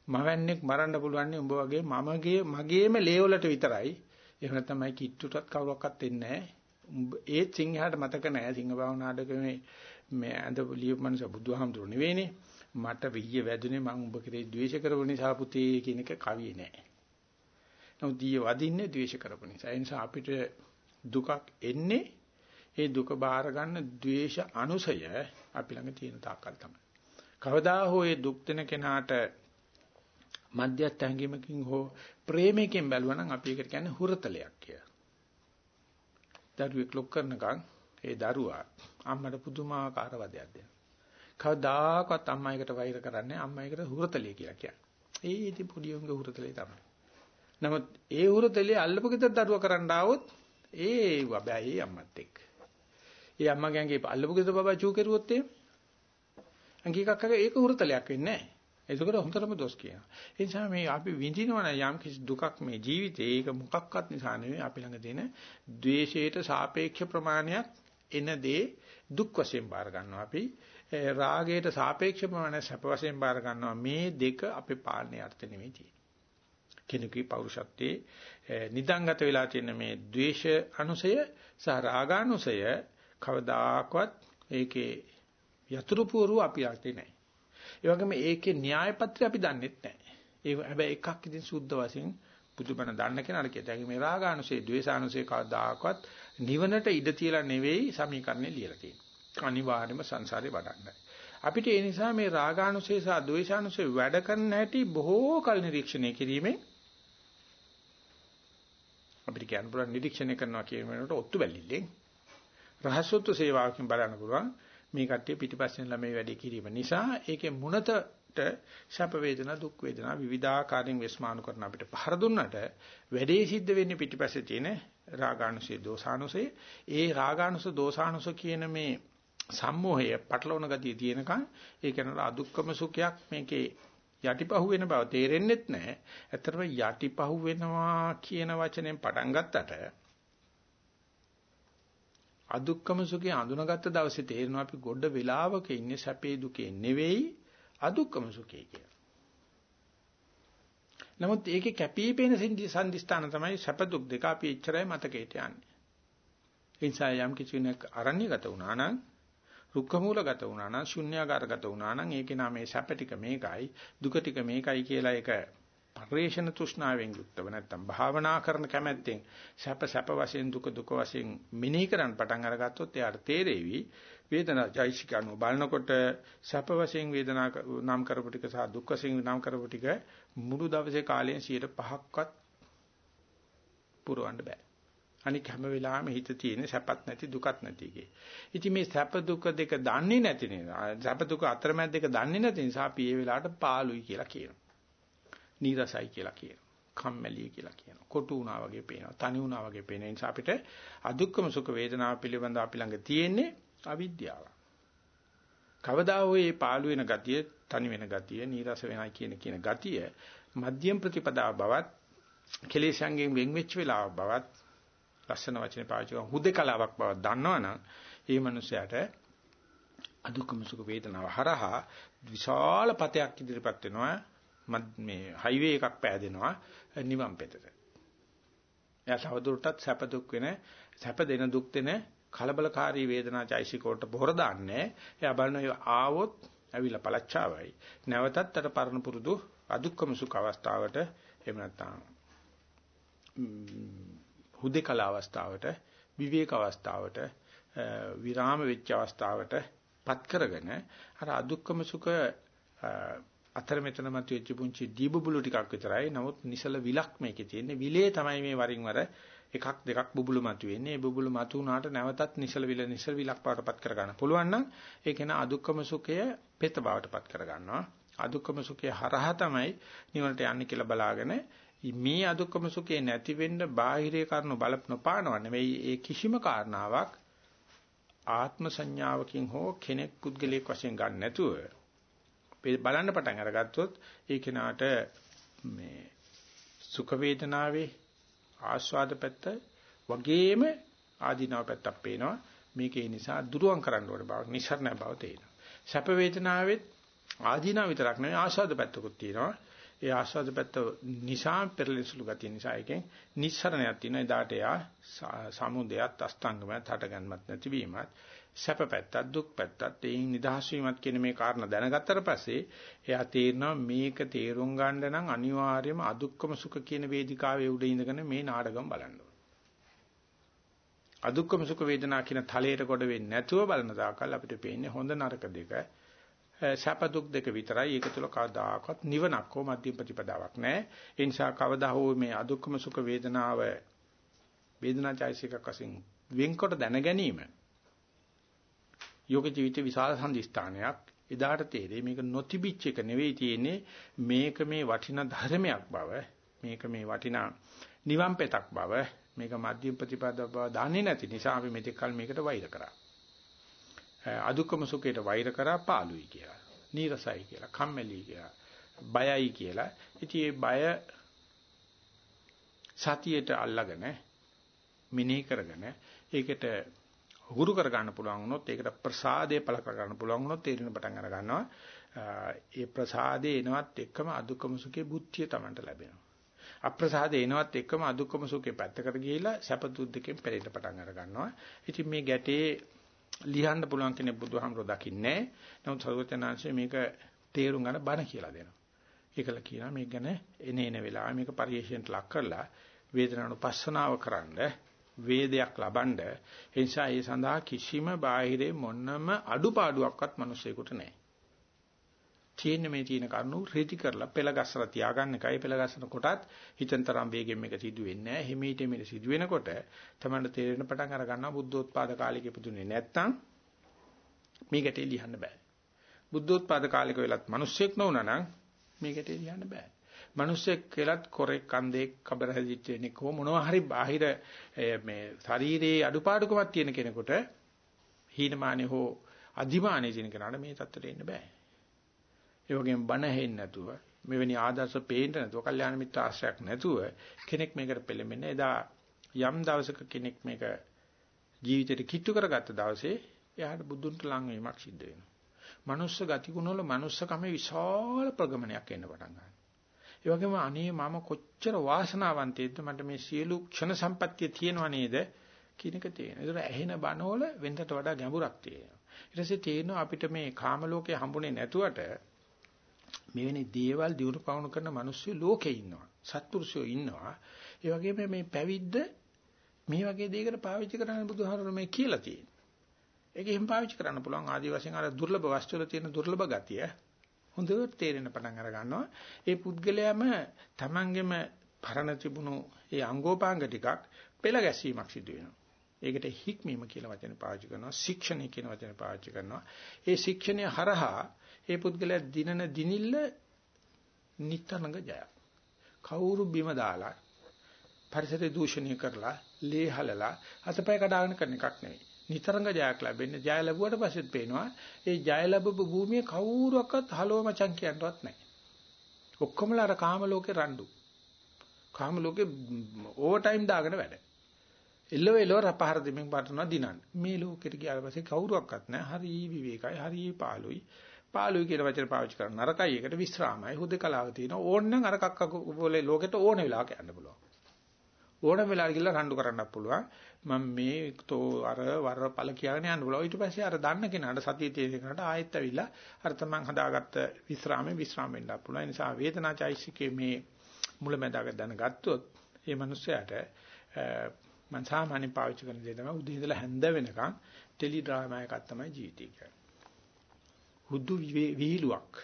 මවන්නේක් මරන්න පුළුවන් නේ. උඹ වගේ මමගේ මගේම ලේවලට විතරයි. එහෙම නැත්නම් මයි කිට්ටුටත් කවුරක්වත් දෙන්නේ නැහැ. ඒත් සිංහයාට මතක නැහැ. සිංහ භාවනාඩකමේ මේ ඇඳ ලියපු මනස බුදුහාමුදුරු නෙවෙයිනේ. මට විහිය වැදුනේ මං උඹ කෙරේ ද්වේෂ කරපු නිසා පුතේ කියන එක කවියේ නැහැ නමුත් ඊයේ වදින්නේ ද්වේෂ කරපු නිසා ඒ නිසා අපිට දුකක් එන්නේ ඒ දුක බාර ගන්න ද්වේෂ අනුසය අපි ළඟ තියෙන තාක්කල් තමයි කවදා හෝ ඒ දුක් දෙන කෙනාට මධ්‍යස්ථ හැඟීමකින් හෝ ප්‍රේමයෙන් බැලුවා නම් අපි ඒකට කියන්නේ හුරතලයක් කියලා. දරුවෙක් ලොක් කරනකම් ඒ දරුවා අම්මට පුදුමාකාර වදයක් දෙනවා. කවදාකවත් අම්මා එකට වෛර කරන්නේ අම්මා එකට හුරතලිය කියලා කියන්නේ. ඒ ඉතින් පොඩි උන්ගේ හුරතලේ තමයි. නමුත් ඒ හුරතලේ අල්ලපු ගෙදර දරුවා කරන්න ආවොත් ඒ වබෑ ඒ අම්මත් එක්ක. ඒ අම්මගෙන්ගේ අල්ලපු ගෙදර බබා චූ කෙරුවොත් එහෙම. අංගිකක් අක ඒක හුරතලයක් වෙන්නේ නැහැ. ඒකකට හොඳටම දොස් කියනවා. ඒ නිසා මේ අපි විඳිනවන යම් කිසි දුකක් මේ ජීවිතේ ඒක මොකක්වත් නිසා නෙවෙයි අපි ළඟ තියෙන ද්වේෂයට සාපේක්ෂ ප්‍රමාණයක් එන දේ දුක් වශයෙන් බාර ගන්නවා අපි. රාගයට සාපේක්ෂ ප්‍රමාණය සැප වශයෙන් බාර ගන්නවා. මේ දෙක අපේ පාලනයේ අර්ථ නෙවෙයි තියෙන්නේ. කෙනෙකුගේ පෞරුෂත්වයේ නිදංගත වෙලා තියෙන මේ ද්වේෂ අනුසය සහ රාගානුසය කවදාකවත් ඒකේ යතුරු පුවරු අපි අර්ථේ නැහැ. ඒ වගේම ඒකේ න්‍යාය පත්‍රය අපි දන්නෙත් නැහැ. ඒ හැබැයි එකක් ඉතින් සුද්ධ වශයෙන් බුදුබණ දන්න කෙනාට කියතයි මේ රාගානුසය, ද්වේෂානුසය කවදාකවත් නිවනට ඉඩ තියලා නෙවෙයි සමීකරණේ ලියලා තියෙන්නේ. අනිවාර්යයෙන්ම සංසාරේ වඩන්නයි. අපිට ඒ නිසා මේ රාගානුසය සහ ද්වේෂානුසය වැඩ කරන හැටි බොහෝ කල නිරීක්ෂණය කිරීමෙන් අපිට කියන්න පුළුවන් නිරීක්ෂණය කරනවා කියන වෙනකොට ඔත්තු බැලිල්ලෙන් රහසොත්තු සේවාවකින් බලන්න පුළුවන් මේ කට්ටිය පිටිපස්සෙන් ළමයි වැඩි කිරීම නිසා ඒකේ මුනතට ශප වේදනා දුක් වේදනා විවිධාකාරයෙන් විස්මානු කරන අපිට පහර දුන්නට වැඩේ සිද්ධ වෙන්නේ පිටිපස්සේ තියෙන රාගානුසය දෝසානුසය ඒ රාගානුස දෝසානුස කියන මේ සම්මෝහය පටලවන ගතිය තියෙනකන් ඒක නේද අදුක්කම සුඛයක් මේකේ යටිපහුව වෙන බව තේරෙන්නෙත් නැහැ. ඇත්තටම යටිපහුව වෙනවා කියන වචනෙන් පටන් ගත්තට අදුක්කම සුඛය අඳුනගත්ත දවසේ තේරෙනවා අපි ගොඩ වෙලාවක ඉන්නේ සැපේ දුකේ නෙවෙයි අදුක්කම සුඛය කියලා. නමුත් ඒකේ කැපිපෙන සම්දිස්ථාන තමයි සැප දුක් දෙක අපි එච්චරයි මතකයට යන්නේ. ඒ නිසා යම් කිසි කෙනෙක් අරණ්‍යගත වුණා නම් රුක්ක මූලගත වුණා නම් ශුන්‍යාකාරගත වුණා නම් ඒකේ නම මේ සැප ටික මේකයි දුක ටික මේකයි කියලා ඒක පරිේශන තෘෂ්ණාවෙන් යුක්තව නැත්තම් භාවනා කරන කැමැත්තෙන් සැප සැප වශයෙන් දුක දුක වශයෙන් මිනී කරන් පටන් අරගත්තොත් එයාට තේරෙවි වේදනා ජෛසිකano බලනකොට සැප වශයෙන් වේදනා නම් කරපු ටික සහ දුක් වශයෙන් නම් කරපු ටික මුළු දවසේ කාලයෙන් 5%ක්වත් පුරවන්න බෑ. අනික හැම වෙලාවෙම හිත තියෙන සැපත් නැති දුකත් නැති එකේ. ඉතින් මේ සැප දුක දෙක දන්නේ නැති නිසා සැප දුක අතරමැද දෙක දන්නේ නැති නිසා අපි මේ වෙලාවට පාළුයි කියලා කියනවා. නීරසයි කියලා කියනවා. කම්මැලි කියලා කියනවා. කොටු වුණා වගේ පේනවා. තනි වුණා වගේ පේන නිසා අපිට අදුක්කම සුඛ වේදනාව පිළිබඳව අපි ළඟ තියෙන්නේ අවිද්‍යාව. කවදා හෝ මේ පාළු වෙන ගතිය, තනි වෙන ගතිය, නීරස වෙනයි කියන කියන ගතිය මධ්‍යම ප්‍රතිපදාව බවත් කෙලෙසංගෙන් වෙන් වෙච්ච වෙලාව බවත් ලස්සන වචනේ පාවිච්චි කරන හුදේකලාවක් බවක් දන්නවනම් ඒ මනුස්සයාට අදුක්කම සුඛ වේදනාව හරහා විශාල පතයක් ඉදිරිපත් වෙනවා මේ හයිවේ එකක් පෑදෙනවා නිවන් පෙතට. එයා තවදුරටත් සැප දුක් වෙන සැප දෙන දුක් දෙන කලබලකාරී වේදනා චෛසිකෝට බොහොර දාන්නේ. එයා බලන ආවොත් ඇවිල්ලා පළච්චාවයි. නැවතත් අර පරණ පුරුදු අදුක්කම සුඛ අවස්ථාවට එහෙම නැත්නම් හුදේකලා අවස්ථාවට විවේක අවස්ථාවට විරාම වෙච්ච අවස්ථාවට පත් කරගෙන අර අදුක්කම සුඛ අතර මෙතන මතුවෙච්ච පුංචි දීබුබුලු ටිකක් විතරයි. නමුත් නිසල විලක් මේකේ තියෙන්නේ. විලේ තමයි මේ වරින් වර එකක් දෙකක් බුබුලු මතුවෙන්නේ. ඒ බුබුලු මතු වුණාට නැවතත් නිසල විල නිසල විලක් බවටපත් කර ගන්න පුළුවන් නම් ඒක න අදුක්කම සුඛය පෙත බවටපත් කර ගන්නවා. අදුක්කම සුඛය හරහා තමයි නිවනට යන්නේ කියලා බලාගෙන මේ අදුක්කම සුඛේ නැති වෙන්න බාහිරේ කරුණු බල නොපානව නෙවෙයි. ඒ කිසිම කාරණාවක් ආත්ම සංඥාවකින් හෝ කෙනෙක් පුද්ගලයෙක් වශයෙන් ගන්න නැතුව බලන්න පටන් අරගත්තොත් ඒ කෙනාට මේ සුඛ වේදනාවේ ආස්වාද පැත්ත වගේම ආධිනව පැත්තක් පේනවා. මේකේ නිසා දුරුවන් කරන්න ඕන බව නිසරණ බව තේරෙනවා. සැප වේදනාවෙත් ආධිනව විතරක් නෙවෙයි ආස්වාද පැත්තකුත් තියෙනවා. ඒ ආස්වාද පැත්ත නිසා පෙරලිසුළු ගතිය නිසා එකෙන් නිස්සරණයක් තියෙනවා එදාට එයා සමුදයත් අස්තංගමත් හටගන්මත් නැතිවීමත් සැප පැත්තත් දුක් පැත්තත් එයින් නිදහස් වීමත් කියන මේ කාරණා දැනගත්තට පස්සේ එයා තේරෙනවා මේක තේරුම් ගන්න නම් අනිවාර්යයෙන්ම අදුක්කම සුඛ කියන වේදිකාවේ උඩ ඉඳගෙන මේ නාටකම් බලන්න ඕන. අදුක්කම සුඛ වේදනා කියන තලයට කොට වෙන්නේ නැතුව බලන දාකල් අපිට පේන්නේ හොඳ නරක දෙක. සැප දුක් දෙක විතරයි. ඒක තුල කවදාකවත් නිවනක් හෝ මධ්‍යම ප්‍රතිපදාවක් නැහැ. ඒ නිසා කවදා හෝ මේ අදුක්කම සුඛ වේදනාව වේදනාචෛසිකක් වශයෙන් වෙන්කොට දැන ගැනීම යෝග ජීවිතේ විශාල සම්දිස්ථානයක් එදාට තේරෙයි මේක නොතිබිච්ච එක නෙවෙයි තියෙන්නේ මේක මේ වටිනා ධර්මයක් බව මේක මේ වටිනා නිවන් පෙතක් බව මේක මධ්‍යම ප්‍රතිපදාව බව දන්නේ නැති නිසා අපි මෙතෙක් කල මේකට වෛර කරා. අදුක්කම සුඛයට වෛර කරා පාළුයි කියලා. නීරසයි කියලා, කම්මැලි කියලා, බයයි කියලා. ඉතින් මේ බය සතියට අල්ලගෙන මිනේ කරගෙන ඒකට හුරු කර ගන්න පුළුවන් වුණොත් ඒකට ප්‍රසාදේ පළ කර ගන්න පුළුවන් වුණොත් තේරෙන පටන් අර ගන්නවා. ඒ ප්‍රසාදේ එනවත් එක්කම අදුක්කම සුඛේ බුද්ධිය Tamanට ලැබෙනවා. අප්‍රසාදේ එනවත් එක්කම අදුක්කම සුඛේ පැත්තකට ගිහිලා සැප දුක්ඛයෙන් පෙරෙන්න පටන් අර ගන්නවා. ඉතින් මේ ගැටේ ලියන්න පුළුවන් කෙනෙක් බුදුහාමරෝ දකින්නේ නමුත් සරුවචනාංශය මේක තේරුම් ගන්න බණ කියලා දෙනවා. ඒකල කියනවා මේක ගැන එන එන වෙලාව මේක පරිේශණයට ලක් කරලා වේදනානුපස්සනාව කරන්න වේදයක් ලබනද ඒ නිසා ඒ සඳහා කිසිම බාහිරේ මොනම අඩුපාඩුවක්වත් මිනිස්සෙකුට නැහැ. තියෙන මේ තියෙන කරුණු රීති කරලා පෙළ ගස්සලා තියාගන්න එකයි පෙළ ගස්සන කොටත් හිතෙන්තරම් වේගෙන් මේක සිදු වෙන්නේ නැහැ. හිමීට මේක සිදු වෙනකොට තමයි තේරෙන පටන් අර ගන්නවා බුද්ධෝත්පාද කාලෙක ඉපදුනේ නැත්තම් මේකට ලියන්න බෑ. බුද්ධෝත්පාද කාලෙක වෙලත් මිනිස්සෙක් නොවුනා නම් මේකට ලියන්න බෑ. මිනිස්සෙක් කියලත් කොරෙක් කන්දේ කබර හැදිච්ච කෙනෙක් හෝ මොනවා හරි බාහිර මේ ශරීරයේ අඩුපාඩුකමක් තියෙන කෙනෙකුට හීනමානේ හෝ අධිමානේ තියෙන කෙනාට මේ தත්තට එන්න බෑ. ඒ වගේම බණ හෙන්නේ නැතුව මෙවැනි ආදර්ශ පේන්න නැතුව කල්යාණ මිත්‍ර ආශ්‍රයක් නැතුව කෙනෙක් මේකට පෙළඹෙන්නේ එදා යම් දවසක කෙනෙක් මේක ජීවිතේට කිට්ටු කරගත්ත දවසේ එයාට බුදුන්ට ලං වීමක් සිද්ධ වෙනවා. මනුස්ස ගතිගුණ වල මනුස්සකමේ විශාල ප්‍රගමනයක් එන්න පටන් ගන්නවා. ඒ වගේම අනේ මම කොච්චර වාසනාවන්තයෙක්ද මට මේ සියලු ක්ෂණ සම්පත්තිය තියෙනව නේද කියන එක තේරෙනවා. ඒතර ඇහෙන බණවල වෙනතට වඩා ගැඹුරක් තියෙනවා. ඊට පස්සේ තේරෙනවා අපිට මේ කාම ලෝකේ හම්බුනේ නැතුවට මෙවැනි දේවල් දියුණු පවණු කරන මිනිස්සු ලෝකේ ඉන්නවා. සත්පුරුෂයෝ ඉන්නවා. ඒ වගේම මේ පැවිද්ද මේ වගේ දෙයකට පාවිච්චි කරන්න බුදුහාරර මේ කියලා තියෙනවා. ඒක එහෙම පාවිච්චි කරන්න පුළුවන් ආදි වශයෙන් අර දුර්ලභ වස්තු වල තියෙන දුර්ලභ ගතිය හොඳට තේරෙන පටන් අර ගන්නවා. ඒ පුද්ගලයාම තමන්ගෙම පරණ තිබුණු ඒ අංගෝපාංග ටිකක් පෙළ ගැසීමක් සිදු වෙනවා. ඒකට හික්මීම කියලා වචන පාවිච්චි කරනවා. ශික්ෂණය කියන වචන පාවිච්චි කරනවා. ඒ ශික්ෂණය හරහා ඒ පුද්ගලයා දිනන දිනිල්ල නිතරංග ජය. කවුරු බිම දාලා පරිසරය දූෂණය කරලා ලේ හලලා අතපය කඩාගෙන කරන එකක් නෙවෙයි. නිතරංග ජයක් ලැබෙන්නේ ජය ලැබුවට පස්සෙත් පේනවා ඒ ජය ලැබපු භූමියේ කවුරුවක්වත් හලෝ මචං කියන්නවත් නැහැ. ඔක්කොමලා අර කාම ලෝකේ රණ්ඩු. කාම ලෝකේ ඕවර් ටයිම් දාගෙන වැඩ. එල්ලෝ එල්ලෝ රපහර දෙමින් වටනවා දිනන්න. මේ ලෝකෙට ගියාට පස්සේ කවුරුවක්වත් නැහැ. හරි විවේකයි, හරි පාළුයි. පාළුයි කියන වචන පාවිච්චි කරන නරකයි. ඒකට විස්රාමයි. හුදකලාව තියෙනවා. ඕන්නම් අර කක්ක පොලේ ලෝකෙට ඕන වෙලාවක යන්න පුළුවන්. ඕන වෙලාවට ගිහලා රණ්ඩු කරන්නත් පුළුවන්. මම මේ තෝ අර වර පළ කියලානේ යන්න පුළුවන්. ඊට පස්සේ අර දන්න කෙනාට සතිය තියෙන කෙනාට ආයෙත් ඇවිල්ලා අර තමන් හදාගත්ත විස්රාමේ විස්රාම වෙන්න පුළුවන්. ඒ නිසා වේදනාචෛසිකේ මේ මුලැමැදාක දැනගත්තොත් ඒ මනුස්සයාට මම සාමාන්‍යයෙන් පාවිච්චි කරන දේ තමයි උදේ ඉඳලා හැන්ද වෙනකන් ටෙලි ඩ්‍රාමා එකක් තමයි ජීවිතය කියන්නේ. හුදු විහිළුවක්.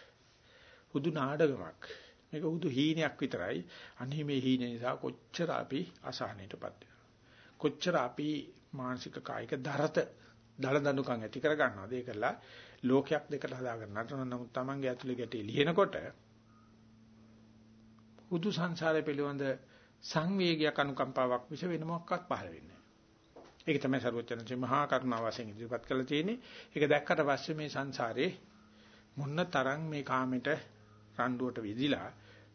හුදු නාඩගමක්. මේක හුදු හීනයක් විතරයි. අනිහි මේ හීන නිසා කොච්චර අපි අසහනයටපත් වෙනවද? කොච්චර අපි මානසික කායික දරත දලදඬුකම් ඇති කර ගන්නවද? ඒකලා ලෝකයක් දෙකට හදාගන්න නතර නමුත් Tamange ඇතුලේ ගැටේ ලියනකොට හුදු සංසාරය පිළිබඳ සංවේගයක් අනුකම්පාවක් විශ් වෙන මොකක්වත් පහළ වෙන්නේ නැහැ. ඒක තමයි සර්වඥාන්සේ මහා කරුණාව වශයෙන් ඉදිරිපත් කළා තියෙන්නේ. ඒක දැක්කට පස්සේ මේ සංසාරේ මොන්න තරම් මේ කාමෙට රණ්ඩුවට විදිලා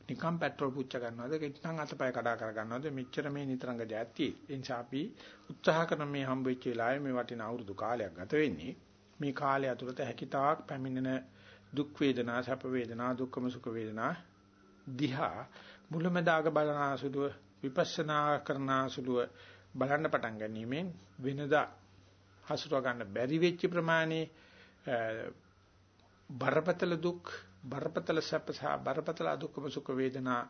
නිකම් පෙට්‍රල් පුච්ච ගන්නවද කිට්ටන් අතපය කඩා කර ගන්නවද මෙච්චර මේ නිතරංග ජාතියි ඒ නිසා අපි උත්සාහ කරන මේ හම්බ වෙච්ච වෙලාවේ මේ වටින අවුරුදු කාලයක් ගත වෙන්නේ මේ කාලය ඇතුළත හැකිතාක් පැමිණෙන දුක් වේදනා සැප වේදනා දුක්ඛම සුඛ වේදනා දිහා මුලමදාග බලනාසුලුව විපස්සනා කරනාසුලුව බලන්න පටන් ගැනීමෙන් වෙනදා හසුරව ගන්න බැරි වෙච්ච ප්‍රමාණයේ බරපතල දුක් බරපතල සැප සහ බරපතල දුක්ඛම සුඛ වේදනා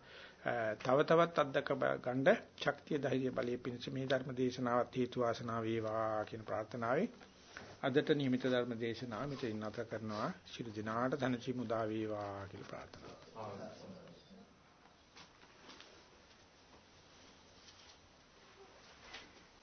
තව තවත් අත්දක ගන්න ශක්තිය ධෛර්ය බලයේ පිණිස මේ ධර්ම දේශනාවත් හේතු වාසනා වේවා කියන ප්‍රාර්ථනාවෙන් අදට නියමිත ධර්ම දේශනාව මෙතන නැත කරනවා. ශිරු දිනාට ධනචි මුදා වේවා කියලා ප්‍රාර්ථනා. කරනවා